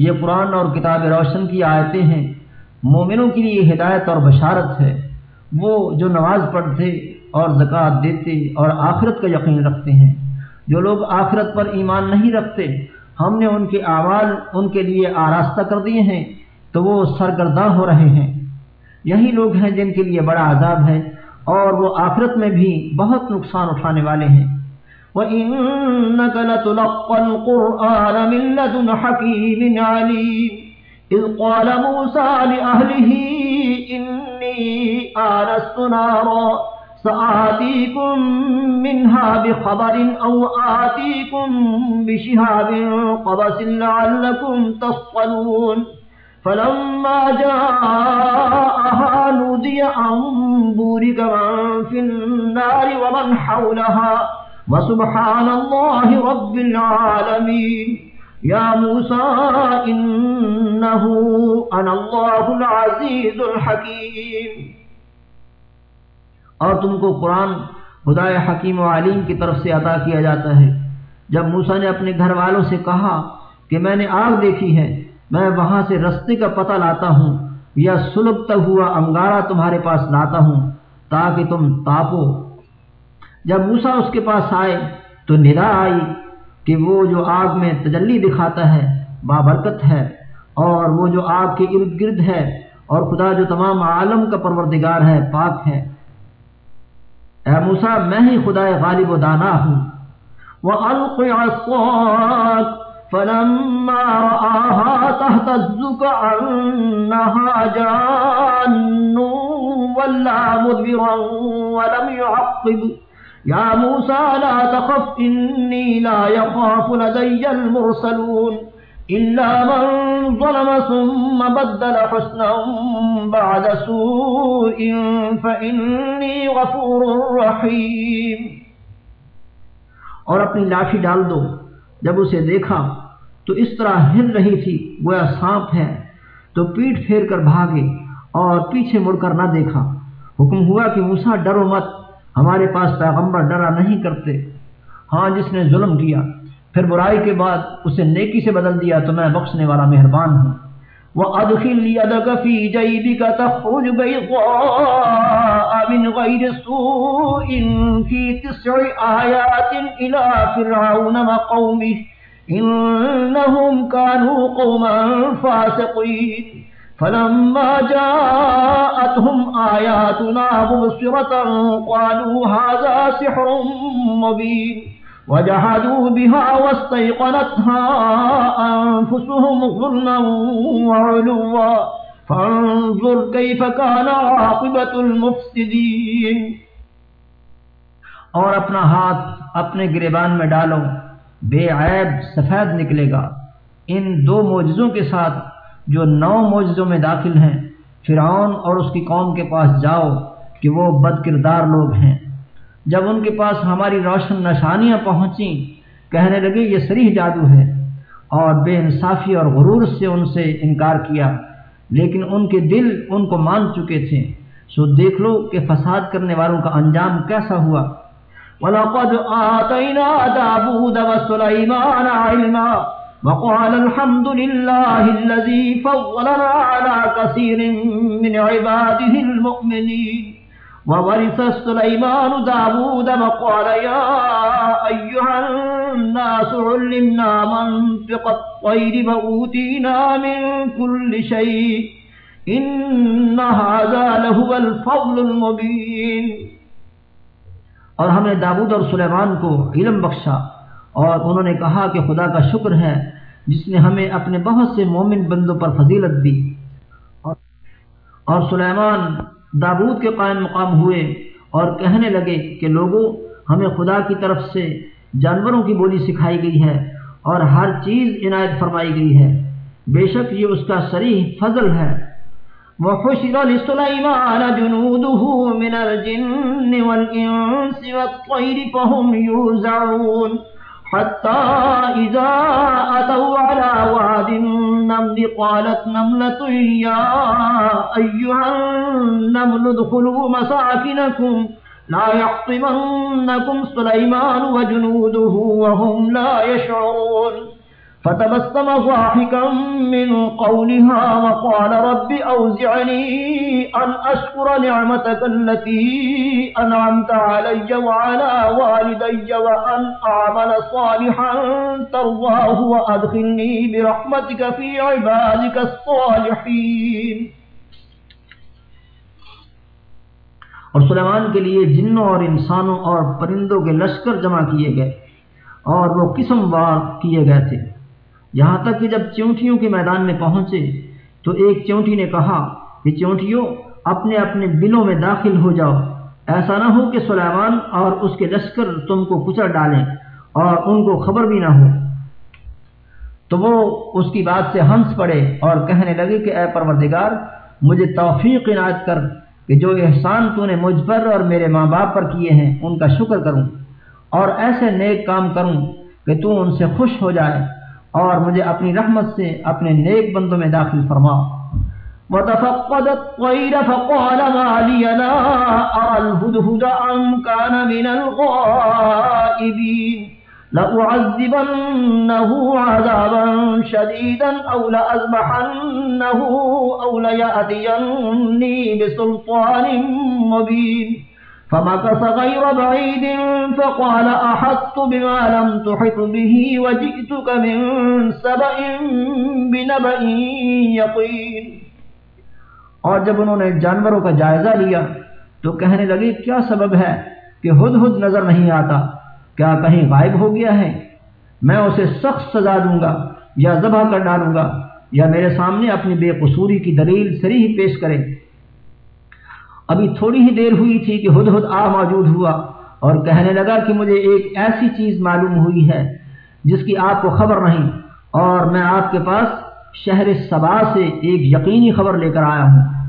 یہ قرآن اور کتاب روشن کی آیتیں ہیں۔ مومنوں کے لیے ہدایت اور بشارت ہے۔ وہ جو نماز پڑھتے اور زکوٰۃ دیتے اور آخرت کا یقین رکھتے ہیں۔ جو لوگ آخرت پر ایمان نہیں رکھتے، ہم نے ان کے اعمال ان کے لیے آراستہ کر دیے ہیں، تو وہ سرگرداں ہو رہے ہیں۔ یہی لوگ ہیں جن کے لیے بڑا عذاب ہے اور وہ آخرت میں بھی بہت نقصان اٹھانے والے ہیں۔ وَإِنَّكَ لَتُلَقَّ الْقُرْآنَ مِن لَّدُنْ حَكِيمٍ عَلِيمٍ. إِذْ قَالَ مُوسَىٰ لِأَهْلِهِ إِنِّي آنَسْتُ نَارًا، سآتيكم منها بخبر أو آتيكم بشهاب قبس لعلكم تصطلون فلما جاءها نودي أن بورك من في النار ومن حولها. وسبحان الله رب العالمين يا موسى إنه أنا الله العزيز الحكيم اور تم کو قرآن خدائے حکیم و علیم کی طرف سے عطا کیا جاتا ہے۔ جب موسا نے اپنے گھر والوں سے کہا کہ میں نے آگ دیکھی ہے، میں وہاں سے رستے کا پتہ لاتا ہوں، یا سلگتا ہوا انگارہ تمہارے پاس لاتا ہوں، تاکہ تم تاپو۔ جب موسا اس کے پاس آئے تو ندا آئی کہ وہ جو آگ میں تجلی دکھاتا ہے، بابرکت ہے اور وہ جو آگ کے ارد گرد ہے اور خدا جو تمام عالم کا پروردگار ہے، پاک ہے۔ اے موسا میں ہی خدا غالب و دانا ہوں۔ وَأَلْقِ عَصَاكَ فَلَمَّا رَآهَا تَهْتَزُّ كَأَنَّهَا جَانٌّ وَلَّا مُدْبِرًا وَلَمْ يَا مُوسَى لَا تَخَفْ إِنِّي لَا يَخَافُ لَدَيَّ الْمُرْسَلُونَ إلا من ظلم ثم بدل حسنا بعد سوء فإني غفور رحيم۔ اور اپنی لاٹھی ڈال دو۔ جب اسے دیکھا تو اس طرح ہل رہی تھی، گویا سانپ ہے۔ تو پیٹ پھیر کر بھاگے اور پیچھے مڑ کر نہ دیکھا۔ حکم ہوا کہ موسا ڈرو مت۔ ہمارے پاس پیغمبر ڈرا نہیں کرتے۔ ہاں جس نے ظلم کیا، پھر برائی کے بعد اسے نیکی سے بدل دیا تو میں بخشنے والا مہربان ہوں۔ وَأَدْخِلْ يَدَكَ فِي جَيْبِكَ تَخْرُجْ بَيْضَاءَ مِنْ غَيْرِ سُوءٍ فِي تِسْعِ آيَاتٍ إِلَى فِرْعَوْنَ وَقَوْمِهِ إِنَّهُمْ كَانُوا قَوْمًا فَاسِقِينَ۔ فَلَمَّا جَاءَتْهُمْ آيَاتُنَا مُبْصِرَةً قَالُوا هَذَا سِحْرٌ مُبِينٌ وجحدوا بها واستيقنتها أنفسهم ظلما وعلوا فانظر كيف كان عاقبة المفسدين اور اپنا ہاتھ اپنے گریبان میں ڈالو، بے عیب سفید نکلے گا۔ ان دو معجزوں کے ساتھ جو نو معجزوں میں داخل ہیں، فرعون اور اس کی قوم کے پاس جاؤ کہ وہ بد کردار لوگ ہیں۔ جب ان کے پاس ہماری روشن نشانیاں پہنچیں، کہنے لگے، یہ سریح جادو ہے۔ اور بے انصافی اور غرور سے ان سے انکار کیا۔ لیکن ان کے دل ان کو مان چکے تھے۔ سو دیکھ لو کہ فساد کرنے والوں کا انجام کیسا ہوا۔ وَلَقَدْ آتَيْنَا دَابُودَ وَسُلَيْمَانَ عِلْمًا۔ وَقَالَ الْحَمْدُ لِلَّهِ الَّذِي فَضَّلَنَا عَلَى كَثِيرٍ مِّنْ عِبَادِهِ الْمُؤْمِنِينَ وورث سليمان داود وقال يا أيها الناس علمنا منطق الطير فأوتينا من كل شيء إن هذا لهو الفضل المبين اور ہم نے داود اور سلیمان کو علم بخشا اور انہوں نے کہا کہ خدا کا شکر ہے جس نے ہمیں اپنے بہت سے مومن بندوں پر فضیلت دی۔ اور سلیمان دابود کے قائم مقام ہوئے اور کہنے لگے کہ لوگوں، ہمیں خدا کی طرف سے جانوروں کی بولی سکھائی گئی ہے اور ہر چیز عنایت فرمائی گئی ہے۔ بے شک یہ اس کا سریح فضل ہے۔ وحشر لسليمان جنوده من الجن والإنس والطير فهم يوزعون حتى إذا أتوا على وعد النمل قالت نملة يا أيها النمل ادخلوا مساكنكم لا يحطمنكم سليمان وجنوده وهم لا يشعرون فتبسم ضاحكا من قولها وقال رب أوزعني أن أشكر نعمتك التي أنعمت علي وعلى والدي وأن أعمل صالحا ترضاه وأدخلني برحمتك في عبادك الصالحين. اور سلیمان کے لیے جنوں اور انسانوں اور پرندوں کے لشکر جمع کیے گئے اور وہ قسم وار کیے گئے تھے۔ یہاں تک کہ جب چونٹیوں کے میدان میں پہنچے تو ایک چونٹی نے کہا کہ چونٹیوں، اپنے اپنے بلوں میں داخل ہو جاؤ۔ ایسا نہ ہو کہ سلیمان اور اس کے لشکر تم کو کچر ڈالیں اور ان کو خبر بھی نہ ہو۔ تو وہ اس کی بات سے ہنس پڑے اور کہنے لگے کہ اے پروردگار، مجھے توفیق عنایت کر کہ جو احسان تو نے مجھ پر اور میرے ماں باپ پر کیے ہیں، ان کا شکر کروں اور ایسے نیک کام کروں کہ تو ان سے خوش ہو جائے۔ اور مجھے اپنی رحمت سے اپنے نیک بندوں میں داخل فرما۔ فقال ما لي لا أرى الهدهد أم كان من الغائبين۔ لأعذبنه عذابا شديدا أو لأذبحنه أو ليأتيني بسلطان مبين۔ فمكث غير بعيد فقال أحطت بما لم تحط به وجئتك من سبأ بنبأ يقين اور جب انہوں نے جانوروں کا جائزہ لیا تو کہنے لگے، کیا سبب ہے کہ ہد ہد نظر نہیں آتا؟ کیا کہیں غائب ہو گیا ہے؟ میں اسے سخت سزا دوں گا یا ذبح کر ڈالوں گا یا میرے سامنے اپنی بے قصوری کی دلیل سریح پیش کرے؟ ابھی تھوڑی ہی دیر ہوئی تھی کہ ہد ہد آ موجود ہوا اور کہنے لگا کہ مجھے ایک ایسی چیز معلوم ہوئی ہے جس کی آپ کو خبر نہیں اور میں آپ کے پاس شہر سبا سے ایک یقینی خبر لے کر آیا ہوں۔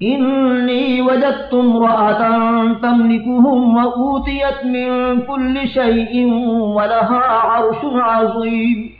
انی وجدت امرأة تملكهم وأوتيت من كل شيء ولها عرش عظيم۔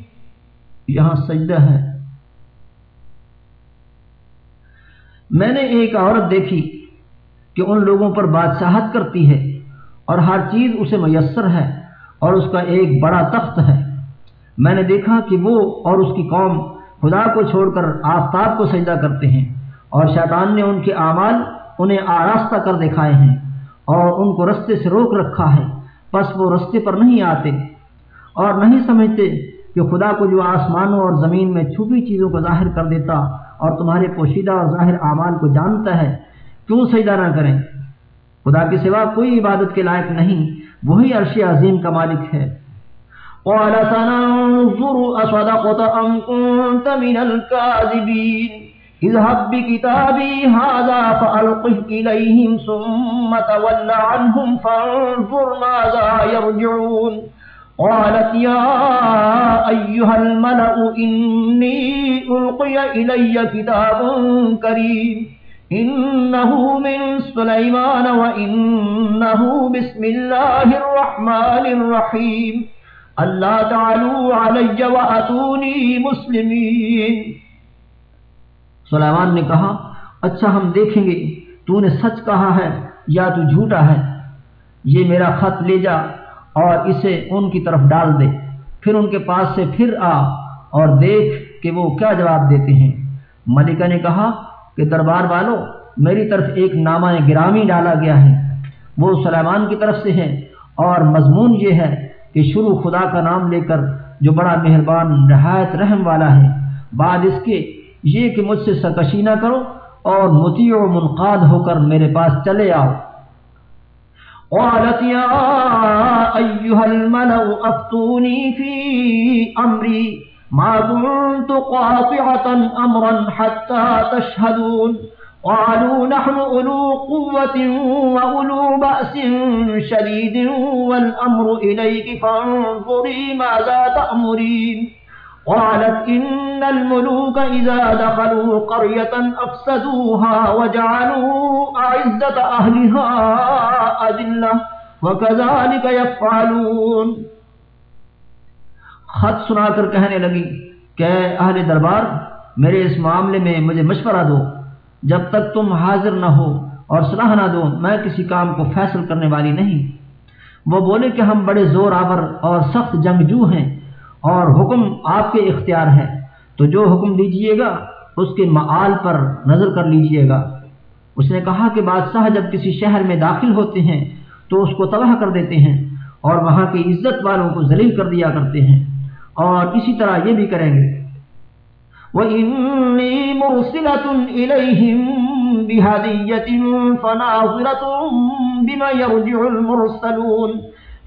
یہاں سجدہ ہے۔ میں نے ایک عورت دیکھی کہ ان لوگوں پر بادشاہت کرتی ہے اور ہر چیز اسے میسر ہے اور اس کا ایک بڑا تخت ہے۔ میں نے دیکھا کہ وہ اور اس کی قوم خدا کو چھوڑ کر آفتاب کو سجدہ کرتے ہیں اور شیطان نے ان کے اعمال انہیں آراستہ کر دکھائے ہیں اور ان کو رستے سے روک رکھا ہے۔ بس وہ رستے پر نہیں آتے اور نہیں سمجھتے کہ خدا کو جو آسمانوں اور زمین میں چھپی چیزوں کو ظاہر کر دیتا اور تمہارے پوشیدہ اور ظاہر اعمال کو جانتا ہے، کیوں سجدہ نہ کریں؟ خدا کے سوا کوئی عبادت کے لائق نہیں، وہی عرش عظیم کا مالک ہے۔ قال سننظر أصدقت أم كنت من الكاذبين؟ اذهب بكتابي هذا فألقه إليهم ثم تول عنهم فانظر ماذا يرجعون قالت يا أيها الملأ إني ألقي إلي كتاب كريم. إنه من سليمان وإنه بسم الله الرحمن الرحيم. اللہ تعالو علی واتونی مسلمین سلیمان نے کہا اچھا ہم دیکھیں گے، تو نے سچ کہا ہے یا تو جھوٹا ہے؟ یہ میرا خط لے جا۔ اور اسے ان کی طرف ڈال دے۔ پھر ان کے پاس سے پھر آ اور دیکھ کہ وہ کیا جواب دیتے ہیں۔ ملکہ نے کہا کہ دربار والو، میری طرف ایک نامہ گرامی ڈالا گیا ہے۔ وہ سلیمان کی طرف سے ہے۔ اور مضمون یہ ہے کہ شروع خدا کا نام لے کر جو بڑا مہربان، نہایت رحم والا ہے، بعد اس کے یہ کہ مجھ سے سرکشی نہ کرو اور مطیع و منقاد ہو کر میرے پاس چلے آؤ۔ قالت يا أيها الملأ، أفتوني في أمري. ما كنت قاطعة أمرا حتى تشهدون. قالوا نحن أولو قوة وأولو بأس شديد، والأمر إليك فانظري ماذا تأمرين. قالت إن الملوك إذا دخلوا قرية أفسدوها وجعلوا أعزة أهلها أذلة وكذلك يفعلون. خط سنا کر کہنے لگی کہ اہل دربار میرے اس معاملے میں مجھے مشورہ دو، جب تک تم حاضر نہ ہو اور صلاح نہ دو، میں کسی کام کو فیصل کرنے والی نہیں۔ وہ بولے کہ ہم بڑے زور آور اور سخت جنگجو ہیں۔ اور حکم آپ کے اختیار ہے، تو جو حکم دیجیے گا، اس کے معال پر نظر کر لیجیے گا۔ اس نے کہا کہ بادشاہ جب کسی شہر میں داخل ہوتے ہیں، تو اس کو تباہ کر دیتے ہیں اور وہاں کی عزت والوں کو ذلیل کر دیا کرتے ہیں۔ اور اسی طرح یہ بھی کریں گے۔ وَإِنِّي مُرْسِلَةٌ إِلَيْهِمْ بِهَدِيَّةٍ فَنَاظِرَةٌ بِمَا يَرْجِعُ الْمُرْسَلُونَ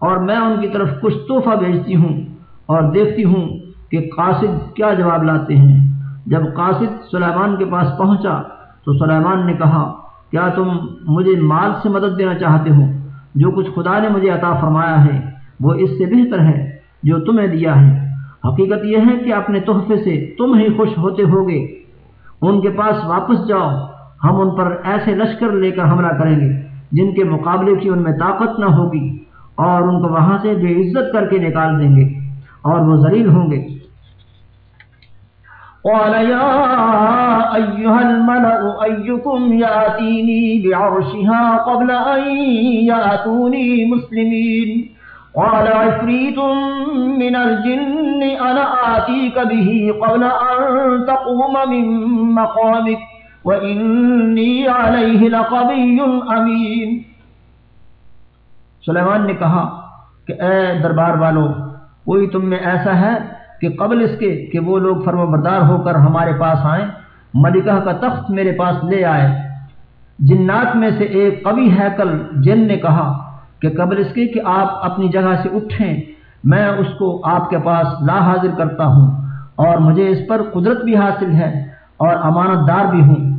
اور میں ان کی طرف کچھ تحفہ بھیجتی ہوں اور دیکھتی ہوں کہ قاصد کیا جواب لاتے ہیں۔ جب قاصد سلیمان کے پاس پہنچا تو سلیمان نے کہا، کیا تم مجھے مال سے مدد دینا چاہتے ہو؟ جو کچھ خدا نے مجھے عطا فرمایا ہے، وہ اس سے بہتر ہے جو تمہیں دیا ہے۔ حقیقت یہ ہے کہ اپنے تحفے سے تم ہی خوش ہوتے ہوگے۔ ان کے پاس واپس جاؤ، ہم ان پر ایسے لشکر لے کر حملہ کریں گے جن کے مقابلے کی ان میں طاقت نہ ہوگی۔ اور ان کو وہاں سے بے عزت کر کے نکال دیں گے اور وہ ذلیل ہوں گے۔ قال يا أيها الملأ أيكم يأتيني بعرشها قبل أن يأتوني مسلمين۔ قال عفريت من الجن أنا آتيك به قبل أن تقوم من مقامك وإني عليه لقبي أمين۔ سلیمان نے کہا کہ اے دربار والو، کوئی تم میں ایسا ہے کہ قبل اس کے کہ وہ لوگ فرم بردار ہو کر ہمارے پاس آئیں، ملکہ کا تخت میرے پاس لے آئے۔ جنات میں سے ایک قوی ہیکل جن نے کہا کہ قبل اس کے کہ آپ اپنی جگہ سے اٹھیں، میں اس کو آپ کے پاس لا حاضر کرتا ہوں اور مجھے اس پر قدرت بھی حاصل ہے اور امانت دار بھی ہوں۔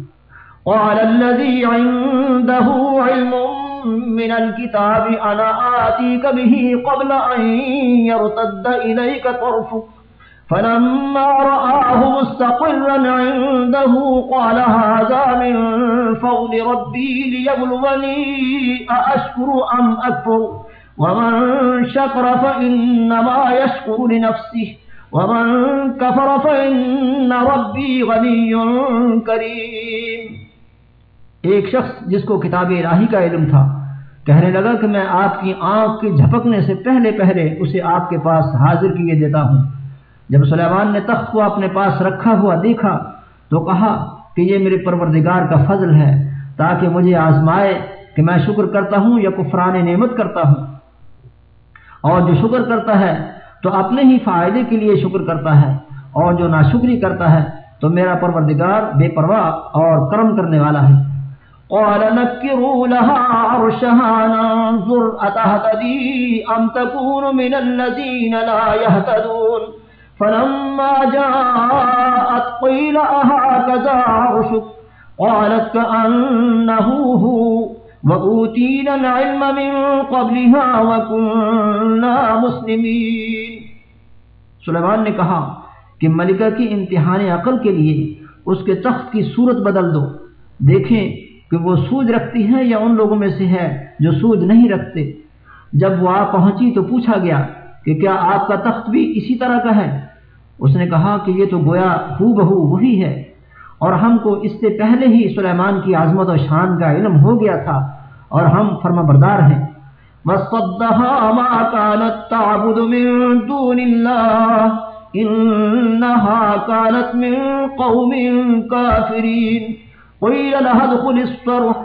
وعلى الذي عنده علم من الكتاب أنا آتيك به قبل أن يرتد إليك طرفك. فلما رآه مستقرا عنده قال هذا من فضل ربي ليبلغني أأشكر أم أكفر؟ ومن شكر فإنما يشكر لنفسه. ومن كفر فإن ربي غني كريم. ایک شخص جس کو کتاب الہی کا علم تھا، کہنے لگا کہ میں آپ کی آنکھ کے جھپکنے سے پہلے پہلے اسے آپ کے پاس حاضر کیے دیتا ہوں۔ جب سلیمان نے تخت کو اپنے پاس رکھا ہوا دیکھا، تو کہا کہ یہ میرے پروردگار کا فضل ہے، تاکہ مجھے آزمائے کہ میں شکر کرتا ہوں یا کفران نعمت کرتا ہوں۔ اور جو شکر کرتا ہے، تو اپنے ہی فائدے کے لیے شکر کرتا ہے، اور جو ناشکری کرتا ہے، تو میرا پروردگار بے پرواہ اور کرم کرنے والا ہے۔ قال نكروا لها عرشها ننظر أتهتدي أم تكون من الذين لا يهتدون فلما جاءت قيل أهكذا عرشك قالت كأنه هو وأوتينا العلم من قبلها وكنا مسلمين سلیمان نے کہا کہ ملکہ کی امتحان عقل کے لیے اس کے تخت کی صورت بدل دو۔ دیکھیں کہ وہ سوج رکھتی ہے یا ان لوگوں میں سے ہے جو سوج نہیں رکھتے؟ جب وہ آ پہنچی تو پوچھا گیا کہ کیا آپ کا تخت بھی اسی طرح کا ہے؟ اس نے کہا کہ یہ تو گویا ہو بہو وہی ہے۔ اور ہم کو اس سے پہلے ہی سلیمان کی عظمت و شان کا علم ہو گیا تھا اور ہم فرما بردار ہیں۔ وَصَدَّهَا مَا كَانَتْ تَعْبُدُ مِن دُونِ اللَّهِ إِنَّهَا كَانَتْ مِن قَوْمٍ كَافِرِينَ۔ قيل لها ادخل الصرح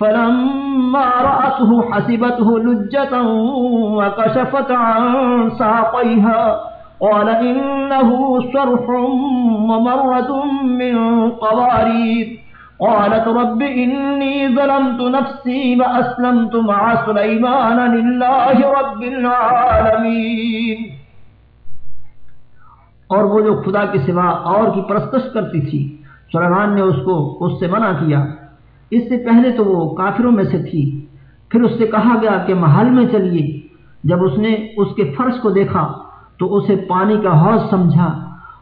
فلما رأته حسبته لجة وكشفت عن ساقيها قال إنه صرح ومرة من قوارير قالت رب إني ظلمت نفسي وأسلمت مع سليمان لله رب العالمين اور وہ جو خدا کے سوا اور کی پرستش کرتی تھی سلیمان نے اس کو اس سے منع کیا۔ اس سے پہلے تو وہ کافروں میں سے تھی۔ پھر اس سے کہا گیا کہ محل میں چلیے۔ جب اس نے اس کے فرش کو دیکھا تو اسے پانی کا حوض سمجھا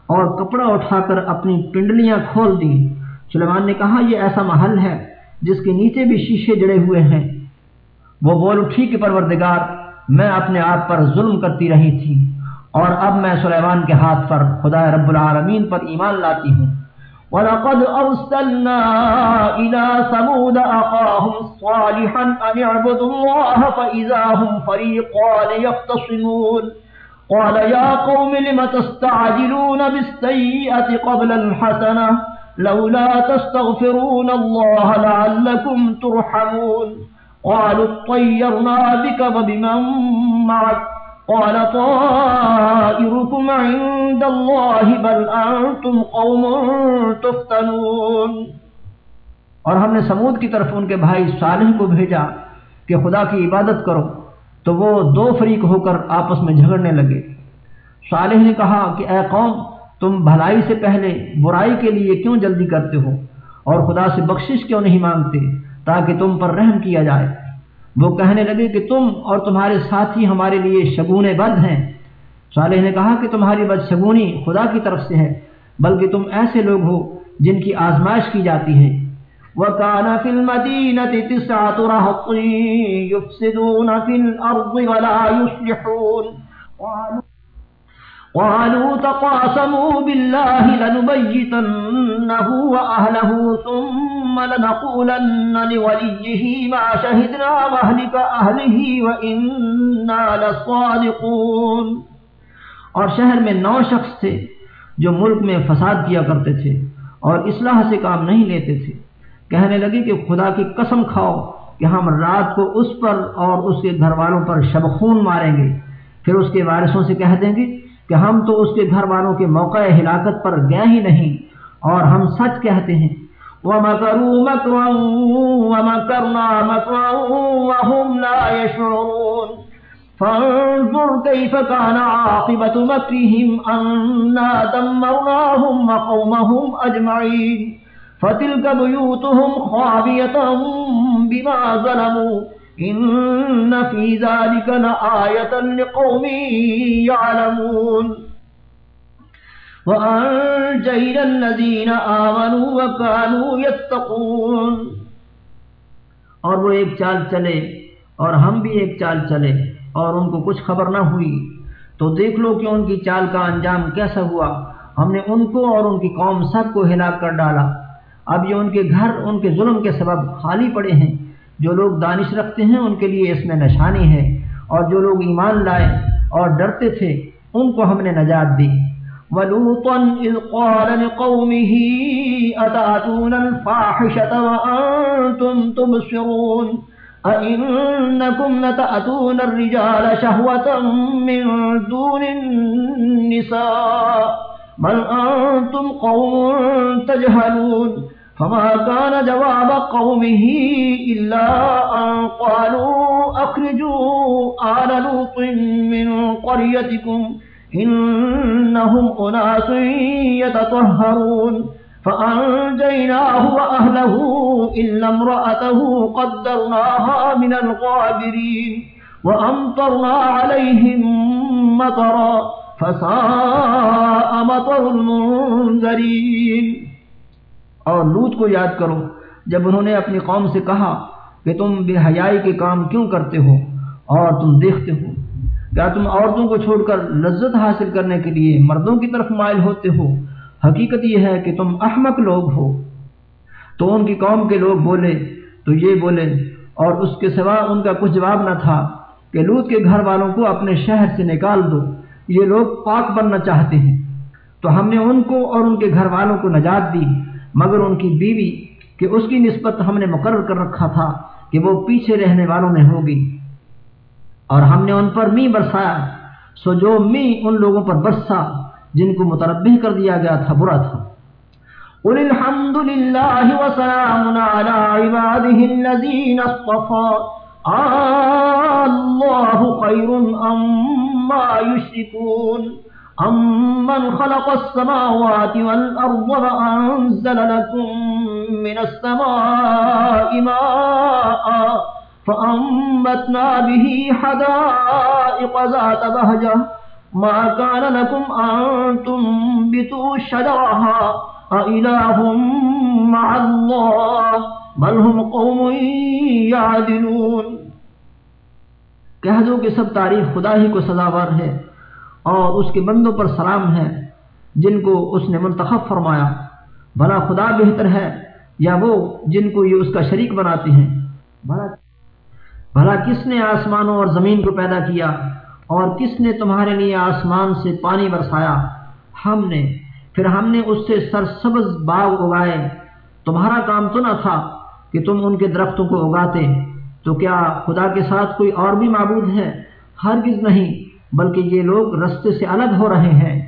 اور کپڑا اٹھا کر اپنی پنڈلیاں کھول دی۔ سلیمان نے کہا، یہ ایسا محل ہے جس کے نیچے بھی شیشے جڑے ہوئے ہیں۔ وہ بول اٹھی کہ پروردگار، میں اپنے آپ پر ظلم کرتی رہی تھی اور اب میں سلیمان کے ہاتھ پر خدا رب العالمین پر ایمان لاتی ہوں۔ وَلَقَدْ أَرْسَلْنَا إِلَى ثَمُودَ أَخَاهُمْ صَالِحًا أَنِ اعْبُدُوا اللَّهَ فَإِذَا هُمْ فَرِيقَانِ يَخْتَصِمُونَ قَالَ يَا قَوْمِ لِمَ تَسْتَعْجِلُونَ بِالسَّيِّئَةِ قَبْلَ الْحَسَنَةِ لولا تستغفرون الله لعلكم ترحمون قالوا اطيرنا بك وبمن معك قال طائركم عند الله بل أنتم قوم تفتنون اور ہم نے سمود کی طرف ان کے بھائی صالح کو بھیجا کہ خدا کی عبادت کرو، تو وہ دو فریق ہو کر آپس میں جھگڑنے لگے۔ صالح نے کہا کہ اے قوم، تم بھلائی سے پہلے برائی کے لیے کیوں جلدی کرتے ہو؟ اور خدا سے بخشش کیوں نہیں مانگتے؟ تاکہ تم پر رحم کیا جائے۔ وہ کہنے لگے کہ تم اور تمہارے ساتھی ہمارے لیے شگون بد ہیں۔ صالح نے کہا کہ تمہاری بد شگونی خدا کی طرف سے ہے، بلکہ تم ایسے لوگ ہو جن کی آزمائش کی جاتی ہے۔ وَكَانَ فِي الْمَدِينَةِ تِسْعَةُ رَهْطٍ يُفْسِدُونَ فِي الْأَرْضِ وَلَا يُصْلِحُونَ۔ قالوا تقاسموا بالله لنبيتنه وأهله ثم لنقولن لوليه ما شهدنا مهلك أهله وإنا لصادقون۔ اور شہر میں نو شخص تھے جو ملک میں فساد کیا کرتے تھے اور اصلاح سے کام نہیں لیتے تھے۔ کہنے لگے کہ خدا کی قسم کھاؤ کہ ہم رات کو اس پر اور اس کے گھر والوں پر شبخون ماریں گے۔ پھر اس کے وارثوں سے کہہ دیں گے کہ ہم تو اس کے گھر والوں کے موقع ہلاکت پر گئے ہی نہیں اور ہم سچ کہتے ہیں۔ وَمَكَرُوا مَكْرًا وَمَكَرْنَا مَكْرًا وَهُمْ لَا يَشْعُرُونَ۔ فانظر كيف كان عاقبة مكرهم أنا دمرناهم وقومهم أجمعين۔ فتلك بيوتهم خابية بما ظلموا۔ ان فی ذلك لآیتا لقوم یعلمون وانجینا الذین آمنوا وکانوا یتقون اور وہ ایک چال چلے اور ہم بھی ایک چال چلے اور ان کو کچھ خبر نہ ہوئی تو دیکھ لو کہ ان کی چال کا انجام کیسا ہوا۔ ہم نے ان کو اور ان کی قوم سب کو ہلاک کر ڈالا۔ اب یہ ان کے گھر، ان کے ظلم کے سبب خالی پڑے ہیں۔ جو لوگ دانش رکھتے ہیں، ان کے لیے اس میں نشانی ہے۔ اور جو لوگ ایمان لائے اور ڈرتے تھے، ان کو ہم نے نجات دی۔ وَلُوطًا إِذْ قَالَ لِقَوْمِهِ أَتَأْتُونَ الْفَاحِشَةَ وَأَنْتُمْ تُبْصِرُونَ أَإِنَّكُمْ لَتَأْتُونَ الرِّجَالَ شَهْوَةً مِّن دُونِ النِّسَاءِ بَلْ أَنْتُمْ قَوْمٌ تَجْهَلُونَ فما كان جواب قومه إلا أن قالوا أخرجوا آل لوط من قريتكم إنهم أناس يتطهرون فأنجيناه وأهله إلا امرأته قدرناها من الغابرين وأمطرنا عليهم مطرا فساء مطر المنذرين اور لوت کو یاد کرو، جب انہوں نے اپنی قوم سے کہا کہ تم بے حیائی کے کام کیوں کرتے ہو اور تم دیکھتے ہو، کیا تم عورتوں کو چھوڑ کر لذت حاصل کرنے کے لیے مردوں کی طرف مائل ہوتے ہو؟ حقیقت یہ ہے کہ تم احمق لوگ ہو۔ تو ان کی قوم کے لوگ بولے، تو یہ بولے، اور اس کے سوا ان کا کچھ جواب نہ تھا کہ لوت کے گھر والوں کو اپنے شہر سے نکال دو، یہ لوگ پاک بننا چاہتے ہیں۔ تو ہم نے ان کو اور ان کے گھر والوں کو نجات دی۔ مگر ان کی بیوی کہ اس کی نسبت ہم نے مقرر کر رکھا تھا کہ وہ پیچھے رہنے والوں میں ہوگی۔ اور ہم نے ان پر می برسایا۔ سو جو می ان لوگوں پر برسا، جن کو متربی کر دیا گیا تھا، برا تھا۔ قل الحمد لله وسلام عباده اصطفى۔ أمن خلق السماوات والأرض وأنزل لكم من السماء ماء فأنبتنا به حدائق ذات بهجة ما كان لكم أن تنبتوا شجرها أإله مع الله بل هم قوم يعدلون۔ کہہ دو کہ سب تعریف خدا ہی کو سزاوار ہے۔ اور اس کے بندوں پر سلام ہے، جن کو اس نے منتخب فرمایا۔ بھلا خدا بہتر ہے یا وہ جن کو یہ اس کا شریک بناتے ہیں۔ بھلا بھلا کس نے آسمانوں اور زمین کو پیدا کیا اور کس نے تمہارے لیے آسمان سے پانی برسایا؟ ہم نے۔ پھر ہم نے اس سے سرسبز باغ اگائے۔ تمہارا کام تو نہ تھا کہ تم ان کے درختوں کو اگاتے۔ تو کیا خدا کے ساتھ کوئی اور بھی معبود ہے؟ ہرگز نہیں۔ بلکہ یہ لوگ رستے سے الگ ہو رہے ہیں۔